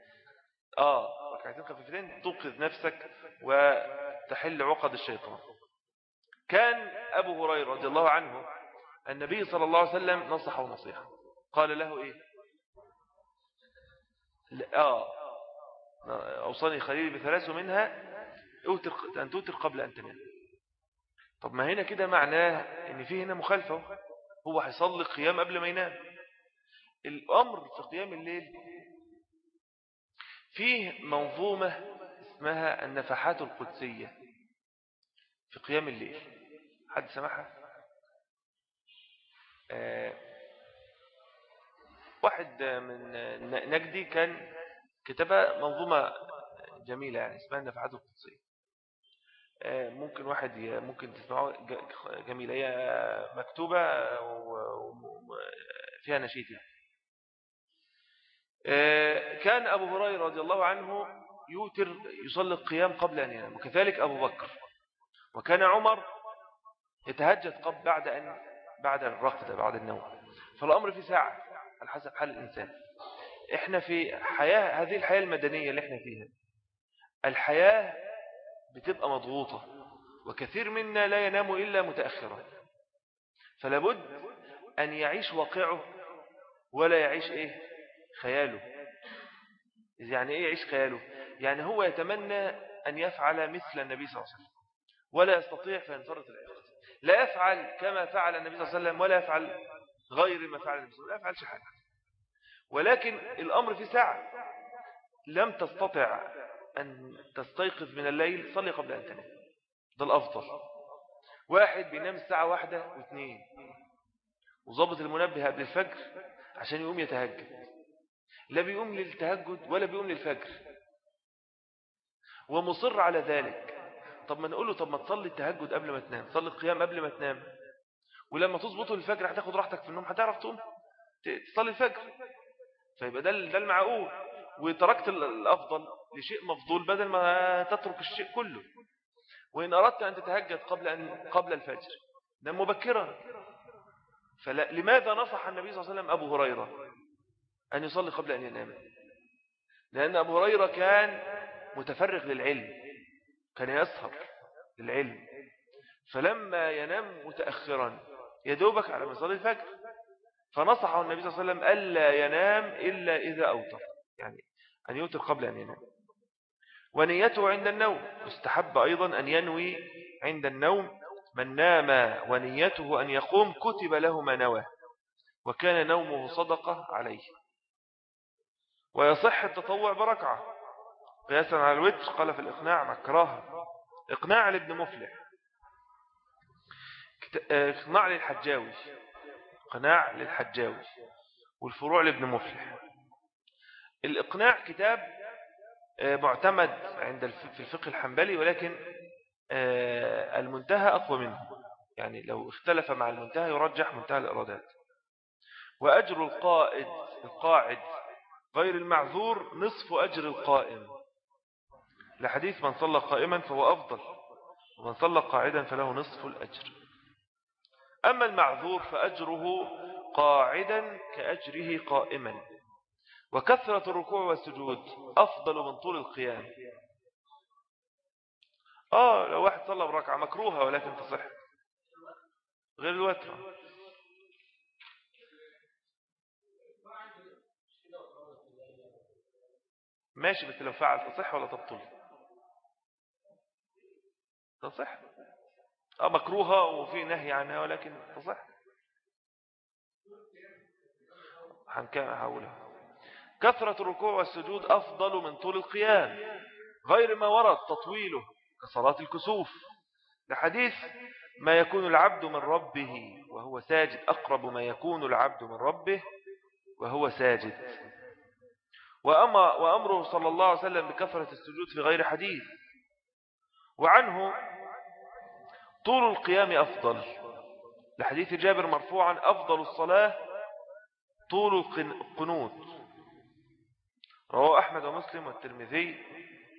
آه ركعتين خفيفتين توقظ نفسك وتحل عقد الشيطان. كان أبو هريرة رضي الله عنه النبي صلى الله عليه وسلم نصحه نصيحة. قال له إيه؟ آه. أوصاني خليلي بثلاث منها أن توتر قبل أن تنام. طب ما هنا كده معناه إن في هنا مخالفة هو هيصلي قيام قبل ما ينام. الأمر في قيام الليل فيه منظومة اسمها النفحات القدسية في قيام الليل. حد سمعها؟ آه واحد من نجدي كان كتبها منظومة جميلة يعني اسمها النفحات القدسية. آه ممكن واحد ممكن تسمعه جميلة. هي مكتوبة وفيها نشيد يعني. آه، كان أبو هريرة رضي الله عنه يوتر يصلي القيام قبل أن ينام وكذلك أبو بكر. وكان عمر يتهجد قبل بعد أن بعد الرقد بعد النوم. فالأمر في ساعة على حسب حال الإنسان. إحنا في حياة هذه الحياة المدنية اللي إحنا فيها الحياة بتبقى مضغوطة وكثير منا لا ينام إلا متأخرا. فلابد أن يعيش واقعه ولا يعيش إيه؟ خياله. يعني إيه يعيش خياله؟ يعني هو يتمنى أن يفعل مثل النبي صلى الله عليه وسلم ولا يستطيع فينفرط العقد لا يفعل كما فعل النبي صلى الله عليه وسلم ولا يفعل غير ما فعل النبي صلى الله عليه وسلم لا يفعل حاجة. ولكن الأمر في ساعة. لم تستطع أن تستيقظ من الليل صلي قبل أن تنام. ده الأفضل. واحد بينام الساعة واحدة واثنين وظبط المنبه قبل الفجر عشان يقوم يتهجد. لا بيقوم للتهجد ولا بيقوم للفجر. ومصر على ذلك. طب ما نقول له طب ما تصلي التهجد قبل ما تنام صلي القيام قبل ما تنام. ولما تظبطه الفجر هتاخد راحتك في النوم هتعرف تقوم تصلي الفجر. فيبقى ده ده المعقول. وتركت الأفضل لشيء مفضول بدل ما تترك الشيء كله. وإن أردت أن تتهجد قبل أن قبل الفجر. نام مبكرا. فلماذا نصح النبي صلى الله عليه وسلم أبو هريرة أن يصلي قبل أن ينام؟ لأن أبو هريرة كان متفرغ للعلم. كان يسهر للعلم. فلما ينام متأخرا يدوبك على مصلي الفجر فنصحه النبي صلى الله عليه وسلم ألا ينام إلا إذا أوتر يعني أن يوتر قبل أن ينام. ونيته عند النوم استحب أيضا أن ينوي عند النوم من نام ونيته أن يقوم كتب له ما نوى وكان نومه صدقة عليه. ويصح التطوع بركعة قياسا على الوتر قال في الإقناع مكراها إقناع لابن مفلح. إقناع للحجاوي. إقناع للحجاوي. والفروع لابن مفلح. الإقناع كتاب آه، معتمد عند في الفقه الحنبلي ولكن آه، المنتهى أقوى منه. يعني لو اختلف مع المنتهى يرجح منتهى الإرادات. وأجر القائد القاعد غير المعذور نصف أجر القائم. لحديث من صلى قائما فهو أفضل ومن صلى قاعدا فله نصف الأجر. أما المعذور فأجره قاعدا كأجره قائما. وكثرة الركوع والسجود أفضل من طول القيام. آه لو واحد صلى بركعة مكروهة ولكن تصح. غير الوتر. ماشي بس لو فعل تصح ولا تبطل. تصح. آه مكروهة وفي نهي عنها ولكن تصح. هنكمل هقولها. كثرة الركوع والسجود أفضل من طول القيام غير ما ورد تطويله كصلاة الكسوف. لحديث ما يكون العبد من ربه وهو ساجد أقرب ما يكون العبد من ربه وهو ساجد. وأمره صلى الله عليه وسلم بكثرة السجود في غير حديث. وعنه طول القيام أفضل. لحديث جابر مرفوعا أفضل الصلاة طول القنوت رواه أحمد ومسلم والترمذي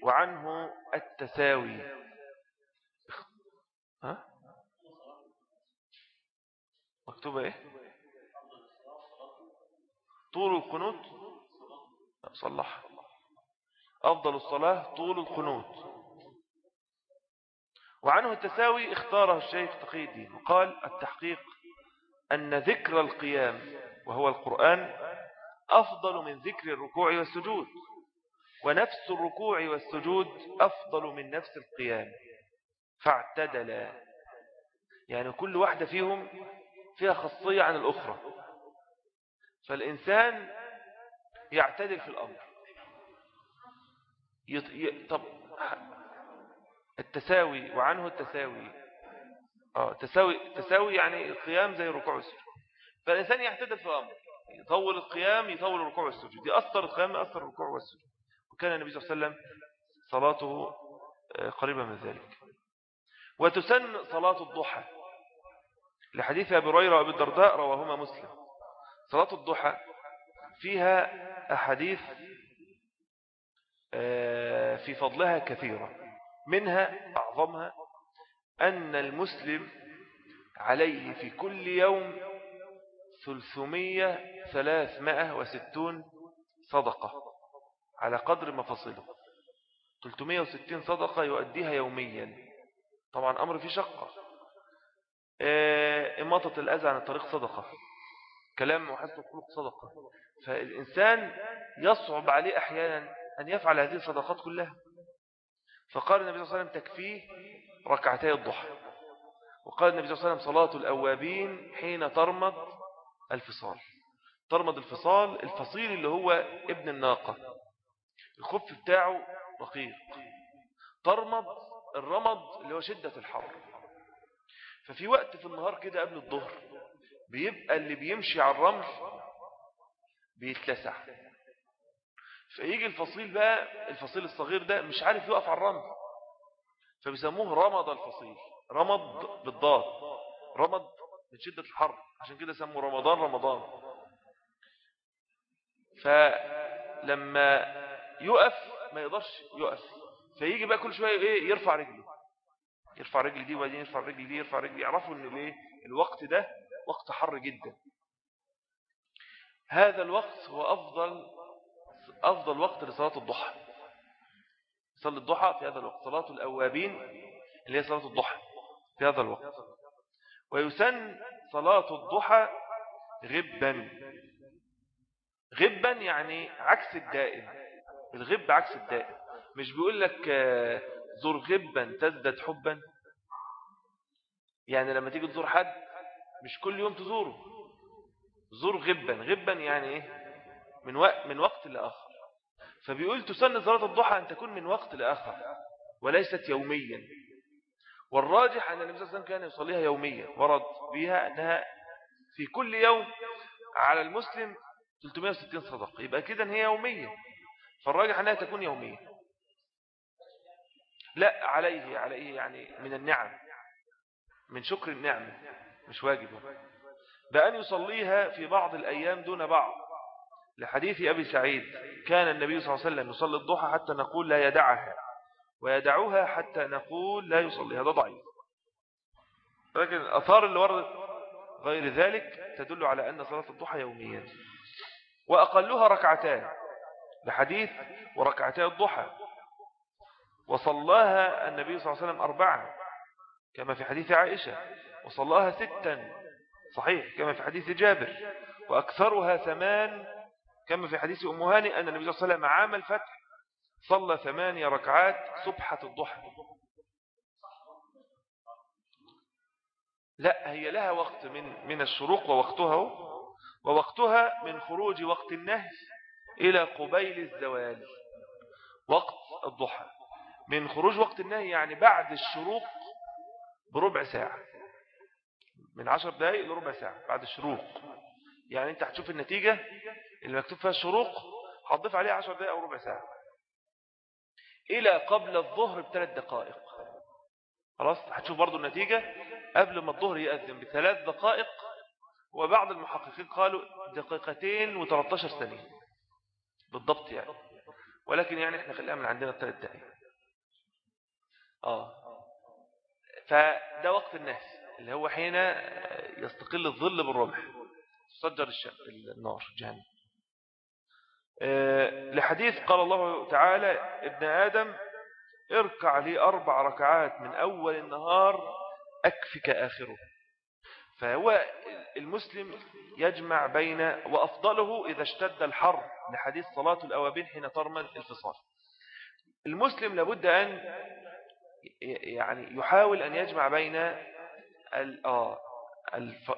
وعنه التساوي. ها؟ مكتوبة إيه؟ طول القنوت؟ صلح أفضل الصلاة طول القنوت. وعنه التساوي اختاره الشيخ تقي الدين وقال التحقيق أن ذكر القيام وهو القرآن أفضل من ذكر الركوع والسجود ونفس الركوع والسجود أفضل من نفس القيام. فاعتدلا يعني كل واحدة فيهم فيها خاصية عن الأخرى. فالإنسان يعتدل في الأمر. طب التساوي وعنه التساوي. آه تساوي تساوي يعني القيام زي الركوع والسجود فالإنسان يعتدل في الأمر يطول القيام يطول الركوع والسجود يأثر القيام يأثر الركوع والسجود وكان النبي صلى الله عليه وسلم صلاته آه، قريبة من ذلك. وتسن صلاة الضحى. لحديث أبي هريرة وأبي الدرداء رواهما مسلم. صلاة الضحى فيها أحاديث آه، في فضلها كثيرة. منها أعظمها أن المسلم عليه في كل يوم ثلثمية ثلاثمائة وستون صدقة على قدر مفاصله. 360 صدقة يؤديها يوميا. طبعا أمر في شقة. آه، إماطة الأذى عن الطريق صدقة. كلام وحسن الخلق صدقة. فالإنسان يصعب عليه أحيانا أن يفعل هذه الصدقات كلها. فقال النبي صلى الله عليه وسلم تكفيه ركعتي الضحى. وقال النبي صلى الله عليه وسلم صلاة الأوابين حين ترمض الفصال. ترمض الفصال الفصيل اللي هو ابن الناقة. الخف بتاعه رقيق. ترمض الرمض اللي هو شدة الحر. ففي وقت في النهار كده قبل الظهر بيبقى اللي بيمشي على الرمل بيتلسع. فيجي الفصيل بقى الفصيل الصغير ده مش عارف يقف على الرمل فبيسموه رمض الفصيل رمض بالضاد رمض من شدة الحر عشان كده سموا رمضان رمضان. فلما يقف ما يقدرش يقف. فيجي بقى كل شوية إيه يرفع رجله. يرفع رجل دي وبعدين يرفع رجل دي يرفع رجل يعرفوا إن الإيه؟ الوقت ده وقت حر جدا. هذا الوقت هو أفضل أفضل وقت لصلاة الضحى. صلاة الضحى في هذا الوقت. صلاة الأوابين اللي هي صلاة الضحى في هذا الوقت. ويسن صلاة الضحى غبا. غبا يعني عكس الدائم. الغب عكس الدائم. مش بيقول لك آه، زور غبا تزدد حبا. يعني لما تيجي تزور حد مش كل يوم تزوره. زور غبا. غبا يعني إيه؟ من وقت من وقت لآخر. فبيقول تسن صلاة الضحى أن تكون من وقت لآخر وليست يوميا. والراجح أن النبي صلى الله عليه وسلم كان يصليها يوميا. ورد بها أنها في كل يوم على المسلم 360 صدقة. يبقى كده هي يوميه فالراجح أنها تكون يوميه لا عليه عليه يعني من النعم من شكر النعمة مش واجب. بأن يصليها في بعض الأيام دون بعض. لحديث أبي سعيد كان النبي صلى الله عليه وسلم يصلي الضحى حتى نقول لا يدعها ويدعوها حتى نقول لا يصلي هذا ضعيف. لكن الأثار اللي وردت غير ذلك تدل على أن صلاة الضحى يوميا وأقلها ركعتان لحديث وركعتي الضحى وصلاها النبي صلى الله عليه وسلم أربعا كما في حديث عائشة وصلاها ستا صحيح كما في حديث جابر وأكثرها ثمان كما في حديث أم هاني أن النبي صلى الله عليه وسلم عام الفتح صلى ثمانية ركعات سبحة الضحى. لا هي لها وقت من من الشروق ووقتها ووقتها من خروج وقت النهي إلى قبيل الزوال وقت الضحى. من خروج وقت النهي يعني بعد الشروق بربع ساعة من عشر دقائق لربع ساعة بعد الشروق. يعني انت هتشوف النتيجة اللي مكتوب فيها الشروق هتضيف عليها عشر دقائق أو ربع ساعة. إلى قبل الظهر بثلاث دقائق. خلاص؟ هتشوف برضو النتيجة. قبل ما الظهر يأذن بثلاث دقائق وبعض المحققين قالوا دقيقتين و13 ثانية. بالضبط يعني. ولكن يعني إحنا خليها من عندنا الثلاث دقائق آه. فده وقت النهي اللي هو حين يستقل الظل بالرمح. تصدر النار جهنم. آه، لحديث قال الله تعالى ابن آدم اركع لي أربع ركعات من أول النهار أكفك آخره. فهو المسلم يجمع بين وأفضله إذا اشتد الحر لحديث صلاة الأوابين حين ترمن الفصال المسلم لابد أن يعني يحاول أن يجمع بين آه،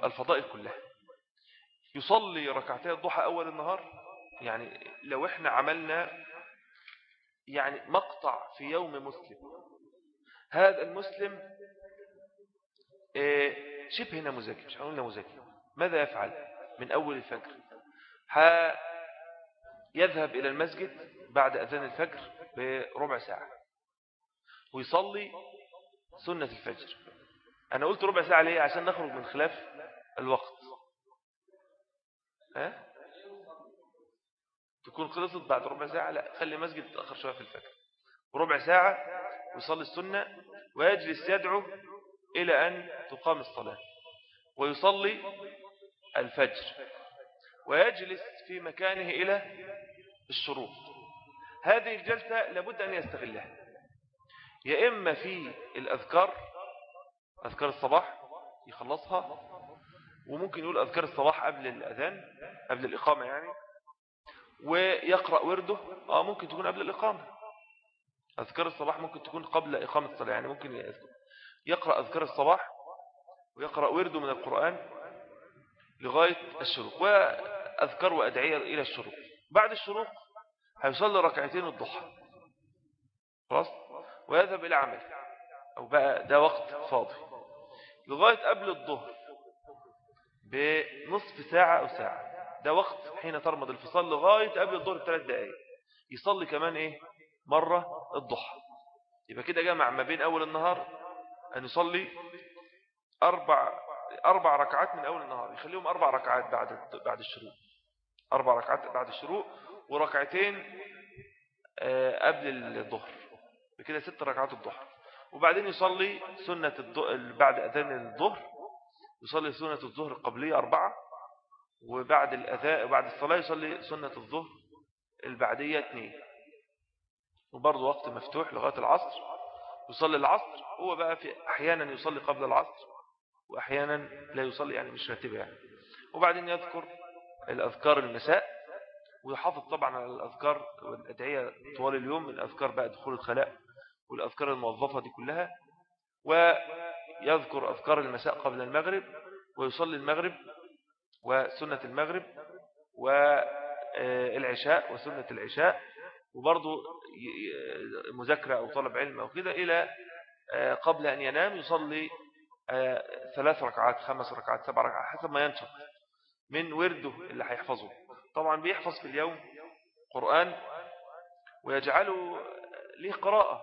الفضائل كلها. يصلي ركعتي الضحى أول النهار. يعني لو إحنا عملنا يعني مقطع في يوم مسلم هذا المسلم آه، شبه نموذجي مش هنقول نموذجي. ماذا يفعل من أول الفجر؟ يذهب إلى المسجد بعد أذان الفجر بربع ساعة ويصلي سنة الفجر. أنا قلت ربع ساعة ليه؟ عشان نخرج من خلاف الوقت. ها؟ تكون خلصت بعد ربع ساعة لا خلي مسجد تأخر شوية في الفجر. وربع ساعة ويصلي السنة ويجلس يدعو إلى أن تقام الصلاة. ويصلي الفجر. ويجلس في مكانه إلى الشروق. هذه الجلسة لابد أن يستغلها. يا إما في الأذكار أذكار الصباح يخلصها وممكن يقول أذكار الصباح قبل الأذان. قبل الإقامة يعني ويقرأ ورده آه ممكن تكون قبل الإقامة. أذكار الصباح ممكن تكون قبل إقامة الصلاة يعني ممكن يقرأ أذكار الصباح ويقرأ ورده من القرآن لغاية الشروق وأذكار وأدعية إلى الشروق. بعد الشروق هيصلي ركعتين الضحى. خلاص؟ ويذهب إلى عمل أو بقى ده وقت فاضي. لغاية قبل الظهر بنصف ساعة أو ساعة. ده وقت حين ترمض الفصال لغاية قبل الظهر بثلاث دقائق يصلي كمان إيه؟ مرة الضحى. يبقى كده جمع ما بين أول النهار أن يصلي أربع, أربع ركعات من أول النهار. يخليهم أربع ركعات بعد بعد الشروق. أربع ركعات بعد الشروق وركعتين آه، قبل الظهر. بكده ست ركعات الظهر وبعدين يصلي سنة بعد أذان الظهر يصلي سنة الظهر القبلية أربعة. وبعد الأذاء وبعد الصلاة يصلي سنة الظهر البعدية اثنين وبرضه وقت مفتوح لغاية العصر يصلي العصر. هو بقى في أحيانا يصلي قبل العصر وأحيانا لا يصلي يعني مش راتبه يعني. وبعدين يذكر الأذكار المساء ويحافظ طبعا على الأذكار والأدعية طوال اليوم من أذكار بقى دخول الخلاء والأذكار الموظفة دي كلها. ويذكر أذكار المساء قبل المغرب ويصلي المغرب وسنة المغرب والعشاء وسنة العشاء وبرضو مذاكرة أو طلب علم أو كده إلى آه، قبل أن ينام يصلي آه، ثلاث ركعات خمس ركعات سبع ركعات حسب ما ينشط من ورده اللي هيحفظه. طبعا بيحفظ في اليوم قرآن ويجعله له قراءة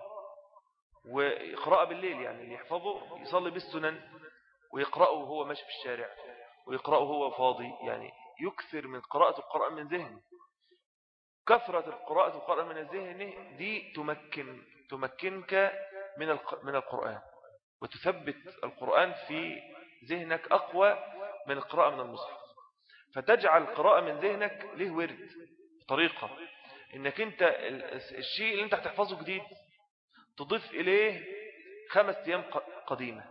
وقراءة بالليل يعني اللي يحفظه يصلي بالسنن ويقرأه وهو ماشي في الشارع. ويقرأه وهو فاضي يعني يكثر من قراءة القرآن من ذهنه. كثرة قراءة القرآن من الذهن دي تمكن تمكنك من من القرآن. وتثبت القرآن في ذهنك أقوى من القراءة من المصحف فتجعل القراءة من ذهنك له ورد طريقة. إنك أنت الشيء اللي أنت هتحفظه جديد تضيف إليه خمس أيام قديمة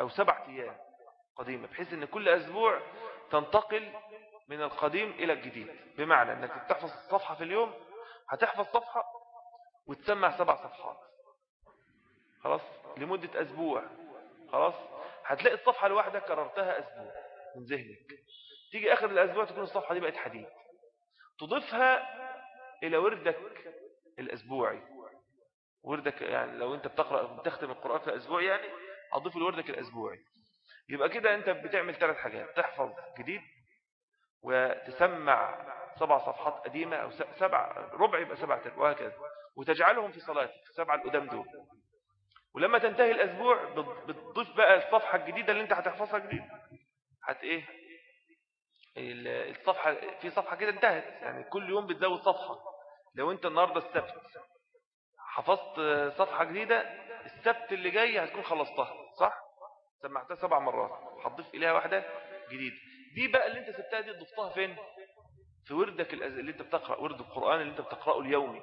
أو سبع أيام. قديمة بحيث إن كل أسبوع تنتقل من القديم إلى الجديد. بمعنى إنك تحفظ صفحة في اليوم هتحفظ صفحة وتسمع سبع صفحات. خلاص؟ لمدة أسبوع. خلاص؟ هتلاقي الصفحة الواحدة كررتها أسبوع من ذهنك. تيجي آخر الأسبوع تكون الصفحة دي بقت حديد. تضيفها إلى وردك الأسبوعي. وردك يعني لو أنت بتقرأ بتختم القرآن في أسبوع يعني هتضيف لوردك الأسبوعي. يبقى كده انت بتعمل ثلاث حاجات. تحفظ جديد وتسمع سبع صفحات قديمة أو سبع ربع يبقى سبع وهكذا. وتجعلهم في صلاتك السبعة القدام دول. ولما تنتهي الأسبوع بتضيف بقى الصفحة الجديدة اللي انت هتحفظها جديد. هت إيه؟ الصفحة في صفحة كده انتهت. يعني كل يوم بتزود صفحة. لو انت النهاردة السبت حفظت صفحة جديدة السبت اللي جاي هتكون خلصتها صح؟ سمعتها سبع مرات. هتضيف إليها واحدة جديدة. دي بقى اللي انت سبتها دي ضفتها فين؟ في وردك اللي انت بتقرأ ورد القرآن اللي انت بتقرأه اليومي.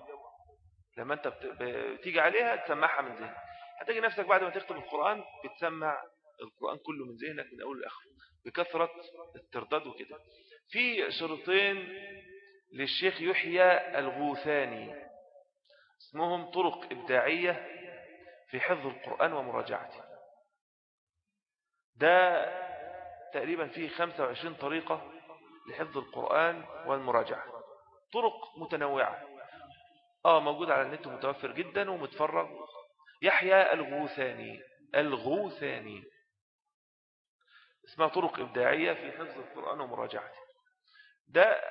لما انت بتيجي عليها تسمعها من ذهنك. هتجي نفسك بعد ما تختم القرآن بتسمع القرآن كله من ذهنك من أول لآخر بكثرة الترداد وكده. في شرطين للشيخ يحيى الغوثاني اسمهم طرق إبداعية في حفظ القرآن ومراجعته. ده تقريبا فيه 25 طريقة لحفظ القرآن والمراجعة. طرق متنوعة. آه موجود على النت متوفر جدا ومتفرغ. يحيى الغوثاني. الغوثاني. اسمها طرق إبداعية في حفظ القرآن ومراجعته. ده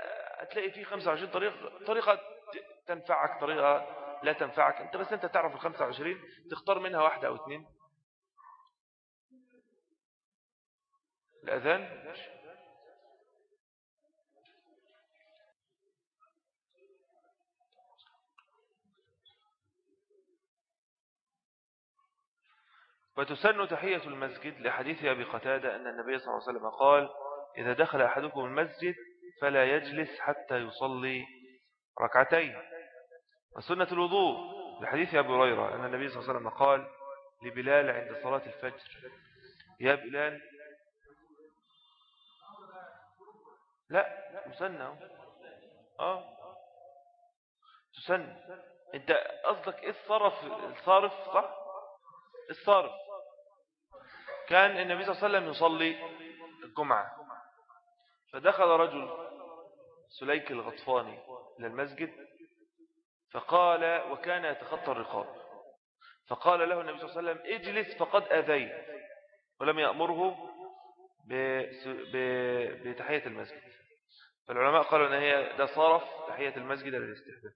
هتلاقي فيه 25 طريقة طريقة تنفعك طريقة لا تنفعك. انت بس انت تعرف ال 25 تختار منها واحدة أو اثنين الأذان. وتسن تحية المسجد لحديث أبي قتادة أن النبي صلى الله عليه وسلم قال إذا دخل أحدكم المسجد فلا يجلس حتى يصلي ركعتين. وسنة الوضوء لحديث أبي هريرة أن النبي صلى الله عليه وسلم قال لبلال عند صلاة الفجر يا بلال لا مسنى آه. تسن أنت قصدك إيه الصرف؟ الصارف صح؟ الصارف. كان النبي صلى الله عليه وسلم يصلي الجمعة. فدخل رجل سليك الغطفاني إلى المسجد فقال وكان يتخطى الرقاب. فقال له النبي صلى الله عليه وسلم اجلس فقد أذيت ولم يأمره بتحية المسجد. فالعلماء قالوا أن هي ده صرف تحية المسجد للاستحباب.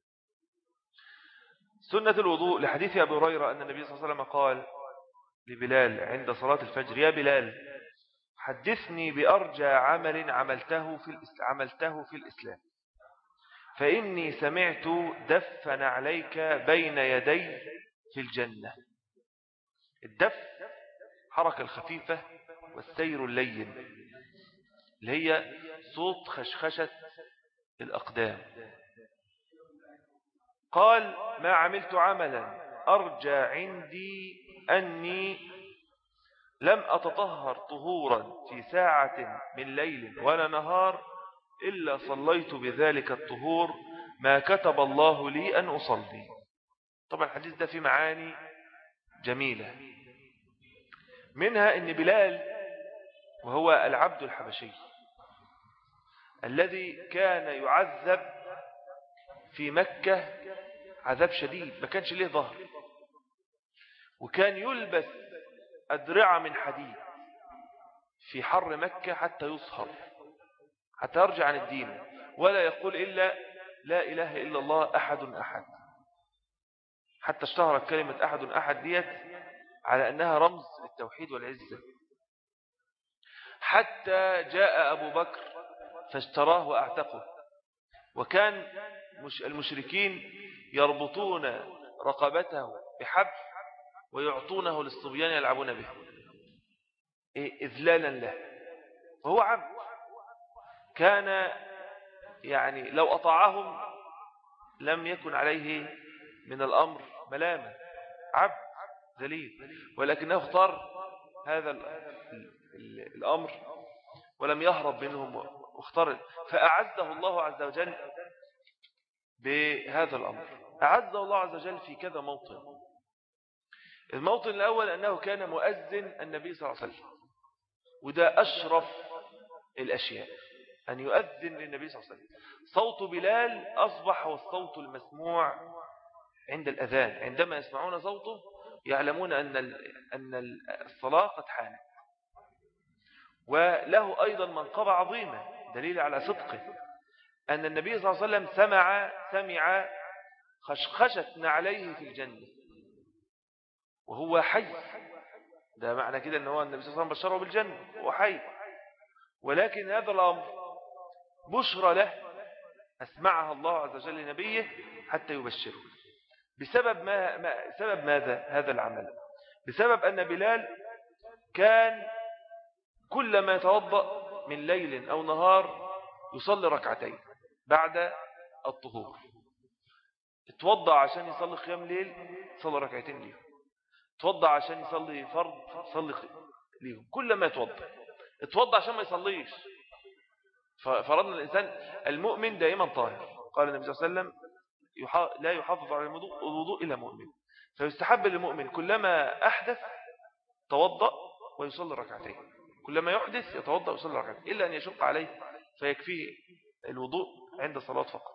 سنة الوضوء لحديث أبي هريرة أن النبي صلى الله عليه وسلم قال لبلال عند صلاة الفجر يا بلال حدثني بأرجى عمل عملته في, عملته في الإسلام. فإني سمعت دفا عليك بين يدي في الجنة. الدف حركة الخفيفة والسير اللين. اللي هي صوت خشخشة الأقدام. قال ما عملت عملا أرجى عندي أني لم أتطهر طهورا في ساعة من ليل ولا نهار إلا صليت بذلك الطهور ما كتب الله لي أن أصلي. طبعا الحديث ده في معاني جميلة. منها أن بلال وهو العبد الحبشي الذي كان يعذب في مكة عذاب شديد ما كانش ليه ظهر. وكان يلبس أدرعة من حديد في حر مكة حتى يصهر حتى يرجع عن الدين. ولا يقول إلا لا إله إلا الله أحد أحد. حتى اشتهرت كلمة أحد أحد ديت على أنها رمز للتوحيد والعزة. حتى جاء أبو بكر فاشتراه وأعتقه. وكان المشركين يربطون رقبته بحبل ويعطونه للصبيان يلعبون به. إيه إذلالا له. وهو عبد. كان يعني لو أطاعهم لم يكن عليه من الأمر ملامة. عبد ذليل. ولكنه اختار هذا الأمر ولم يهرب منهم واختار فأعزه الله عز وجل بهذا الأمر. أعزه الله عز وجل في كذا موطن. الموطن الأول أنه كان مؤذن النبي صلى الله عليه وسلم. وده أشرف الأشياء. أن يؤذن للنبي صلى الله عليه وسلم. صوت بلال أصبح هو الصوت المسموع عند الأذان. عندما يسمعون صوته يعلمون أن أن الصلاة قد حانت. وله أيضا منقبة عظيمة. دليل على صدقه. أن النبي صلى الله عليه وسلم سمع سمع خشخشة عليه في الجنة. وهو حي. ده معنى كده أنه النبي صلى الله عليه وسلم بشره بالجنة هو حي. ولكن هذا الأمر بشرى له أسمعها الله عز وجل لنبيه حتى يبشره. بسبب ما, ما سبب ماذا؟ هذا العمل. بسبب أن بلال كان كلما يتوضأ من ليل أو نهار يصلي ركعتين بعد الطهور. اتوضأ عشان يصلي قيام ليل صلي ركعتين ليهم. اتوضأ عشان يصلي فرض صلي ليهم. كلما يتوضأ. اتوضأ عشان ما يصليش. فرضنا الإنسان المؤمن دائما طاهر. قال النبي صلى الله عليه وسلم لا يحافظ على الوضوء إلا مؤمن. فيستحب للمؤمن كلما أحدث توضأ ويصلي ركعتين. كلما يحدث يتوضأ ويصلي ركعتين إلا أن يشق عليه فيكفيه الوضوء عند صلاة فقط.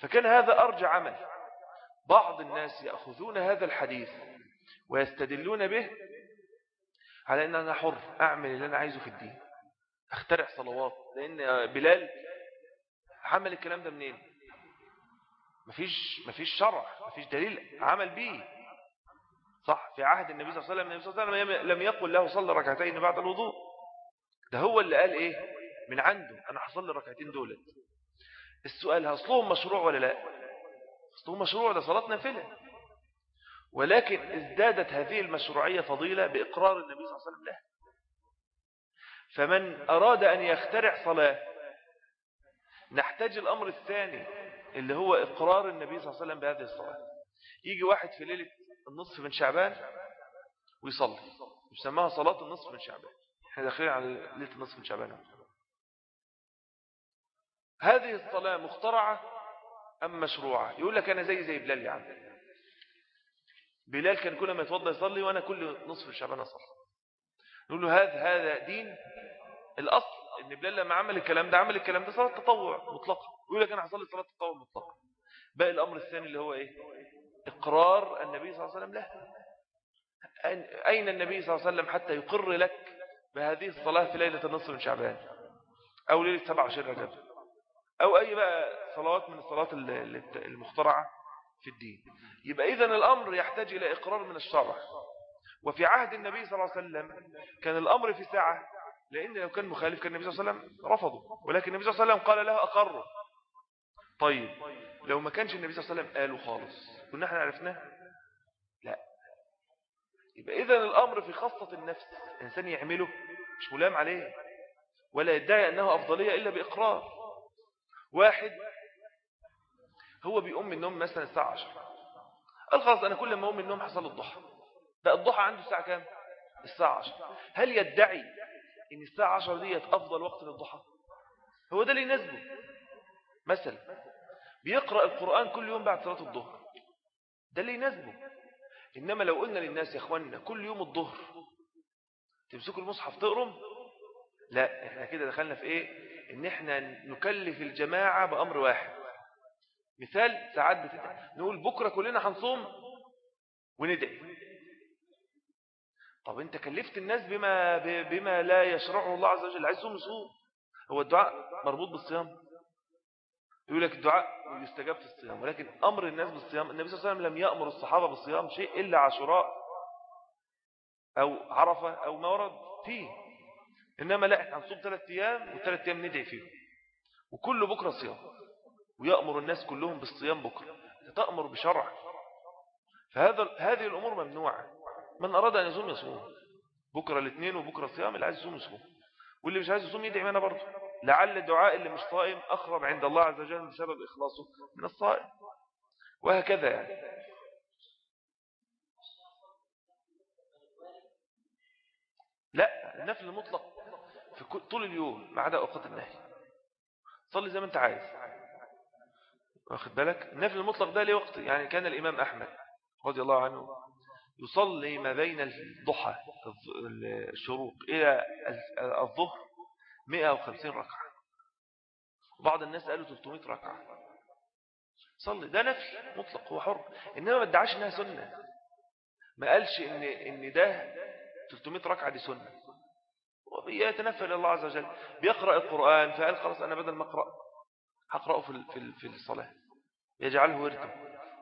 فكان هذا أرجع عمل. بعض الناس يأخذون هذا الحديث ويستدلون به على أن أنا حر أعمل اللي أنا عايزه في الدين أخترع صلوات. لأن بلال عمل الكلام ده منين؟ مفيش, مفيش شرع مفيش دليل عمل به صح؟ في عهد النبي صلى الله عليه وسلم النبي صلى الله عليه وسلم لم يقل له صلى ركعتين بعد الوضوء. ده هو اللي قال إيه؟ من عنده. أنا هصلي الركعتين دولت. السؤال هصلهم مشروع ولا لا؟ اصلهم مشروع ده صلاة نافلة. ولكن ازدادت هذه المشروعية فضيلة بإقرار النبي صلى الله عليه وسلم له. فمن أراد أن يخترع صلاة نحتاج الأمر الثاني اللي هو إقرار النبي صلى الله عليه وسلم بهذه الصلاة. يجي واحد في ليلة النصف من شعبان ويصلي. يسمىها صلاة النصف من شعبان. إحنا داخلين على ليلة النصف من شعبان. هذه الصلاة مخترعة أم مشروعة؟ يقول لك أنا زي زي بلال يا عم. بلال كان كل ما يتوضى يصلي وأنا كل نصف شعبان أصلي. نقول له هذا هذا دين الأصل إن بلال لما عمل الكلام ده عمل الكلام ده صلاة تطوع مطلقة. يقول لك أنا هصلي صلاة تطوع مطلقة. باقي الأمر الثاني اللي هو إيه؟ إقرار النبي صلى الله عليه وسلم له. أين النبي صلى الله عليه وسلم حتى يقر لك بهذه الصلاة في ليلة النصف من شعبان؟ أو ليلة 27 رجب؟ أو أي بقى صلوات من الصلاة المخترعة في الدين. يبقى إذن الأمر يحتاج إلى إقرار من الشرع. وفي عهد النبي صلى الله عليه وسلم كان الأمر في ساعة لأن لو كان مخالف كان النبي صلى الله عليه وسلم رفضه. ولكن النبي صلى الله عليه وسلم قال له أقره طيب لو ما كانش النبي صلى الله عليه وسلم قاله خالص كنا إحنا عرفناه؟ لا. يبقى إذن الأمر في خاصة النفس الإنسان يعمله مش ملام عليه ولا يدعي أنه أفضلية إلا بإقرار. واحد هو بيقوم من النوم مثلا الساعة 10 قال خلاص أنا كل ما أقوم من النوم حصل الضحى. ده الضحى عنده الساعة كام؟ الساعة 10 هل يدعي إن الساعة 10 ديت أفضل وقت للضحى؟ هو ده اللي يناسبه. مثلا بيقرأ القرآن كل يوم بعد صلاة الظهر. ده اللي يناسبه. إنما لو قلنا للناس يا أخواننا كل يوم الظهر تمسكوا المصحف تقرم؟ لا إحنا كده دخلنا في إيه؟ إن إحنا نكلف الجماعة بأمر واحد. مثال ساعات. نقول بكرة كلنا هنصوم وندعي. طب أنت كلفت الناس بما, بما لا يشرعه الله عز وجل عايز صوم يصوم. هو الدعاء مربوط بالصيام؟ يقول لك الدعاء يستجاب في الصيام. ولكن أمر الناس بالصيام النبي صلى الله عليه وسلم لم يأمر الصحابة بالصيام شيء إلا عشراء أو عرفة أو ما ورد فيه. إنما لا إحنا هنصوم ثلاث أيام وثلاث أيام ندعي فيه وكل بكرة صيام. ويأمر الناس كلهم بالصيام بكرة. تأمر بشرع. فهذا هذه الأمور ممنوعة. من أراد أن يصوم يصوم. بكرة الاثنين وبكرة الصيام اللي عايز يصوم يصوم. واللي مش عايز يصوم يدعي معنا برضه. لعل الدعاء اللي مش صائم أقرب عند الله عز وجل بسبب إخلاصه من الصائم. وهكذا يعني. لا النفل المطلق في طول اليوم ما عدا أوقات النهي. صلي زي ما أنت عايز. واخد بالك؟ النفل المطلق ده ليه وقت يعني كان الإمام أحمد رضي الله عنه يصلي ما بين الضحى الشروق إلى الظهر 150 ركعة. بعض الناس قالوا 300 ركعة. صلي. ده نفل مطلق هو حر. إنما ما ادعاش إنها سنة. ما قالش إن, إن ده 300 ركعة دي سنة. وبيتنفل الله عز وجل. بيقرأ القرآن فقال خلاص أنا بدل ما أقرأ هقرأه في في الصلاة. يجعله ورده.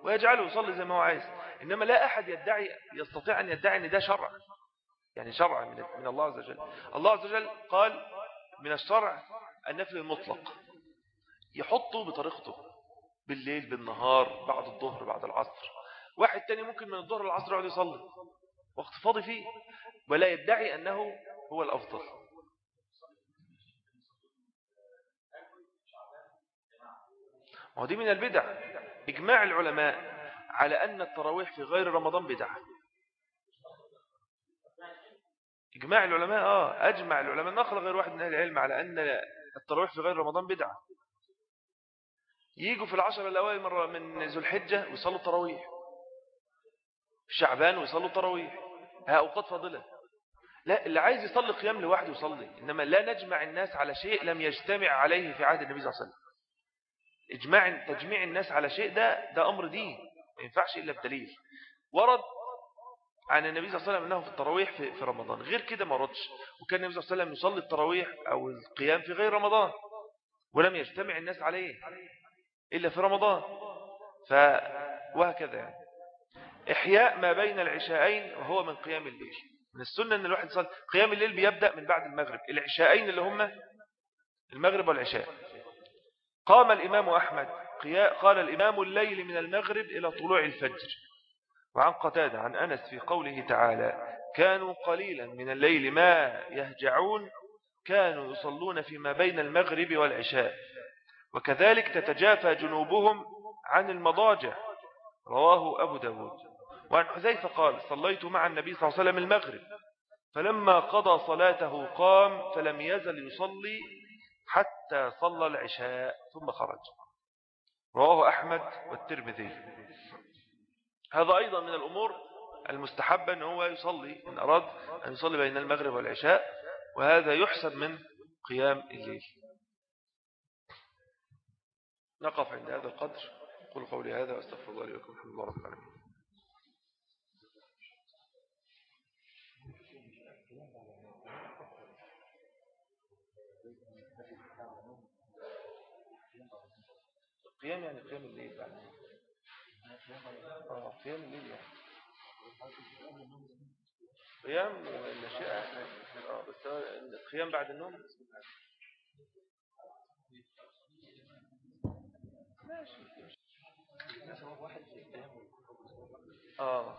ويجعله يصلي زي ما هو عايز. إنما لا أحد يدعي يستطيع أن يدعي أن ده شرع. يعني شرع من الله عز وجل. الله عز وجل قال من الشرع النفل المطلق. يحطه بطريقته بالليل بالنهار بعد الظهر بعد العصر. واحد تاني ممكن من الظهر للعصر يقعد يصلي. وقت فاضي فيه. ولا يدعي أنه هو الأفضل. ودي من البدع. إجماع العلماء على أن التراويح في غير رمضان بدعة. إجماع العلماء آه أجمع العلماء. نقل غير واحد من أهل العلم على أن التراويح في غير رمضان بدعة. يجوا في العشر الأوائل مرة من ذو الحجة ويصلوا التراويح. في شعبان ويصلوا التراويح. ها أوقات فاضلة. لا اللي عايز يصلي قيام لوحده يصلي. إنما لا نجمع الناس على شيء لم يجتمع عليه في عهد النبي صلى الله عليه وسلم. إجماع تجميع الناس على شيء ده ده أمر دين. ما ينفعش إلا بدليل. ورد عن النبي صلى الله عليه وسلم أنه في التراويح في, في رمضان. غير كده ما ردش وكان النبي صلى الله عليه وسلم يصلي التراويح أو القيام في غير رمضان. ولم يجتمع الناس عليه إلا في رمضان. ف وهكذا يعني. إحياء ما بين العشاءين وهو من قيام الليل. من السنة أن الواحد يصلي. قيام الليل بيبدأ من بعد المغرب. العشاءين اللي هم المغرب والعشاء. قام الإمام أحمد. قال الإمام الليل من المغرب إلى طلوع الفجر. وعن قتادة عن أنس في قوله تعالى كانوا قليلا من الليل ما يهجعون كانوا يصلون فيما بين المغرب والعشاء وكذلك تتجافى جنوبهم عن المضاجع. رواه أبو داود. وعن حذيفة قال صليت مع النبي صلى الله عليه وسلم المغرب فلما قضى صلاته قام فلم يزل يصلي حتى صلى العشاء ثم خرج. رواه أحمد والترمذي. هذا أيضا من الأمور المستحبة أن هو يصلي إن أراد أن يصلي بين المغرب والعشاء وهذا يحسب من قيام الليل. نقف عند هذا القدر. قل قولي هذا وأستغفر الله لكم الحمد لله رب العالمين. قيام يعني قيام الليل بعد. آه قيام الليل يعني قيام الأشياء. آه بس القيام بعد النوم. ماشي. آه.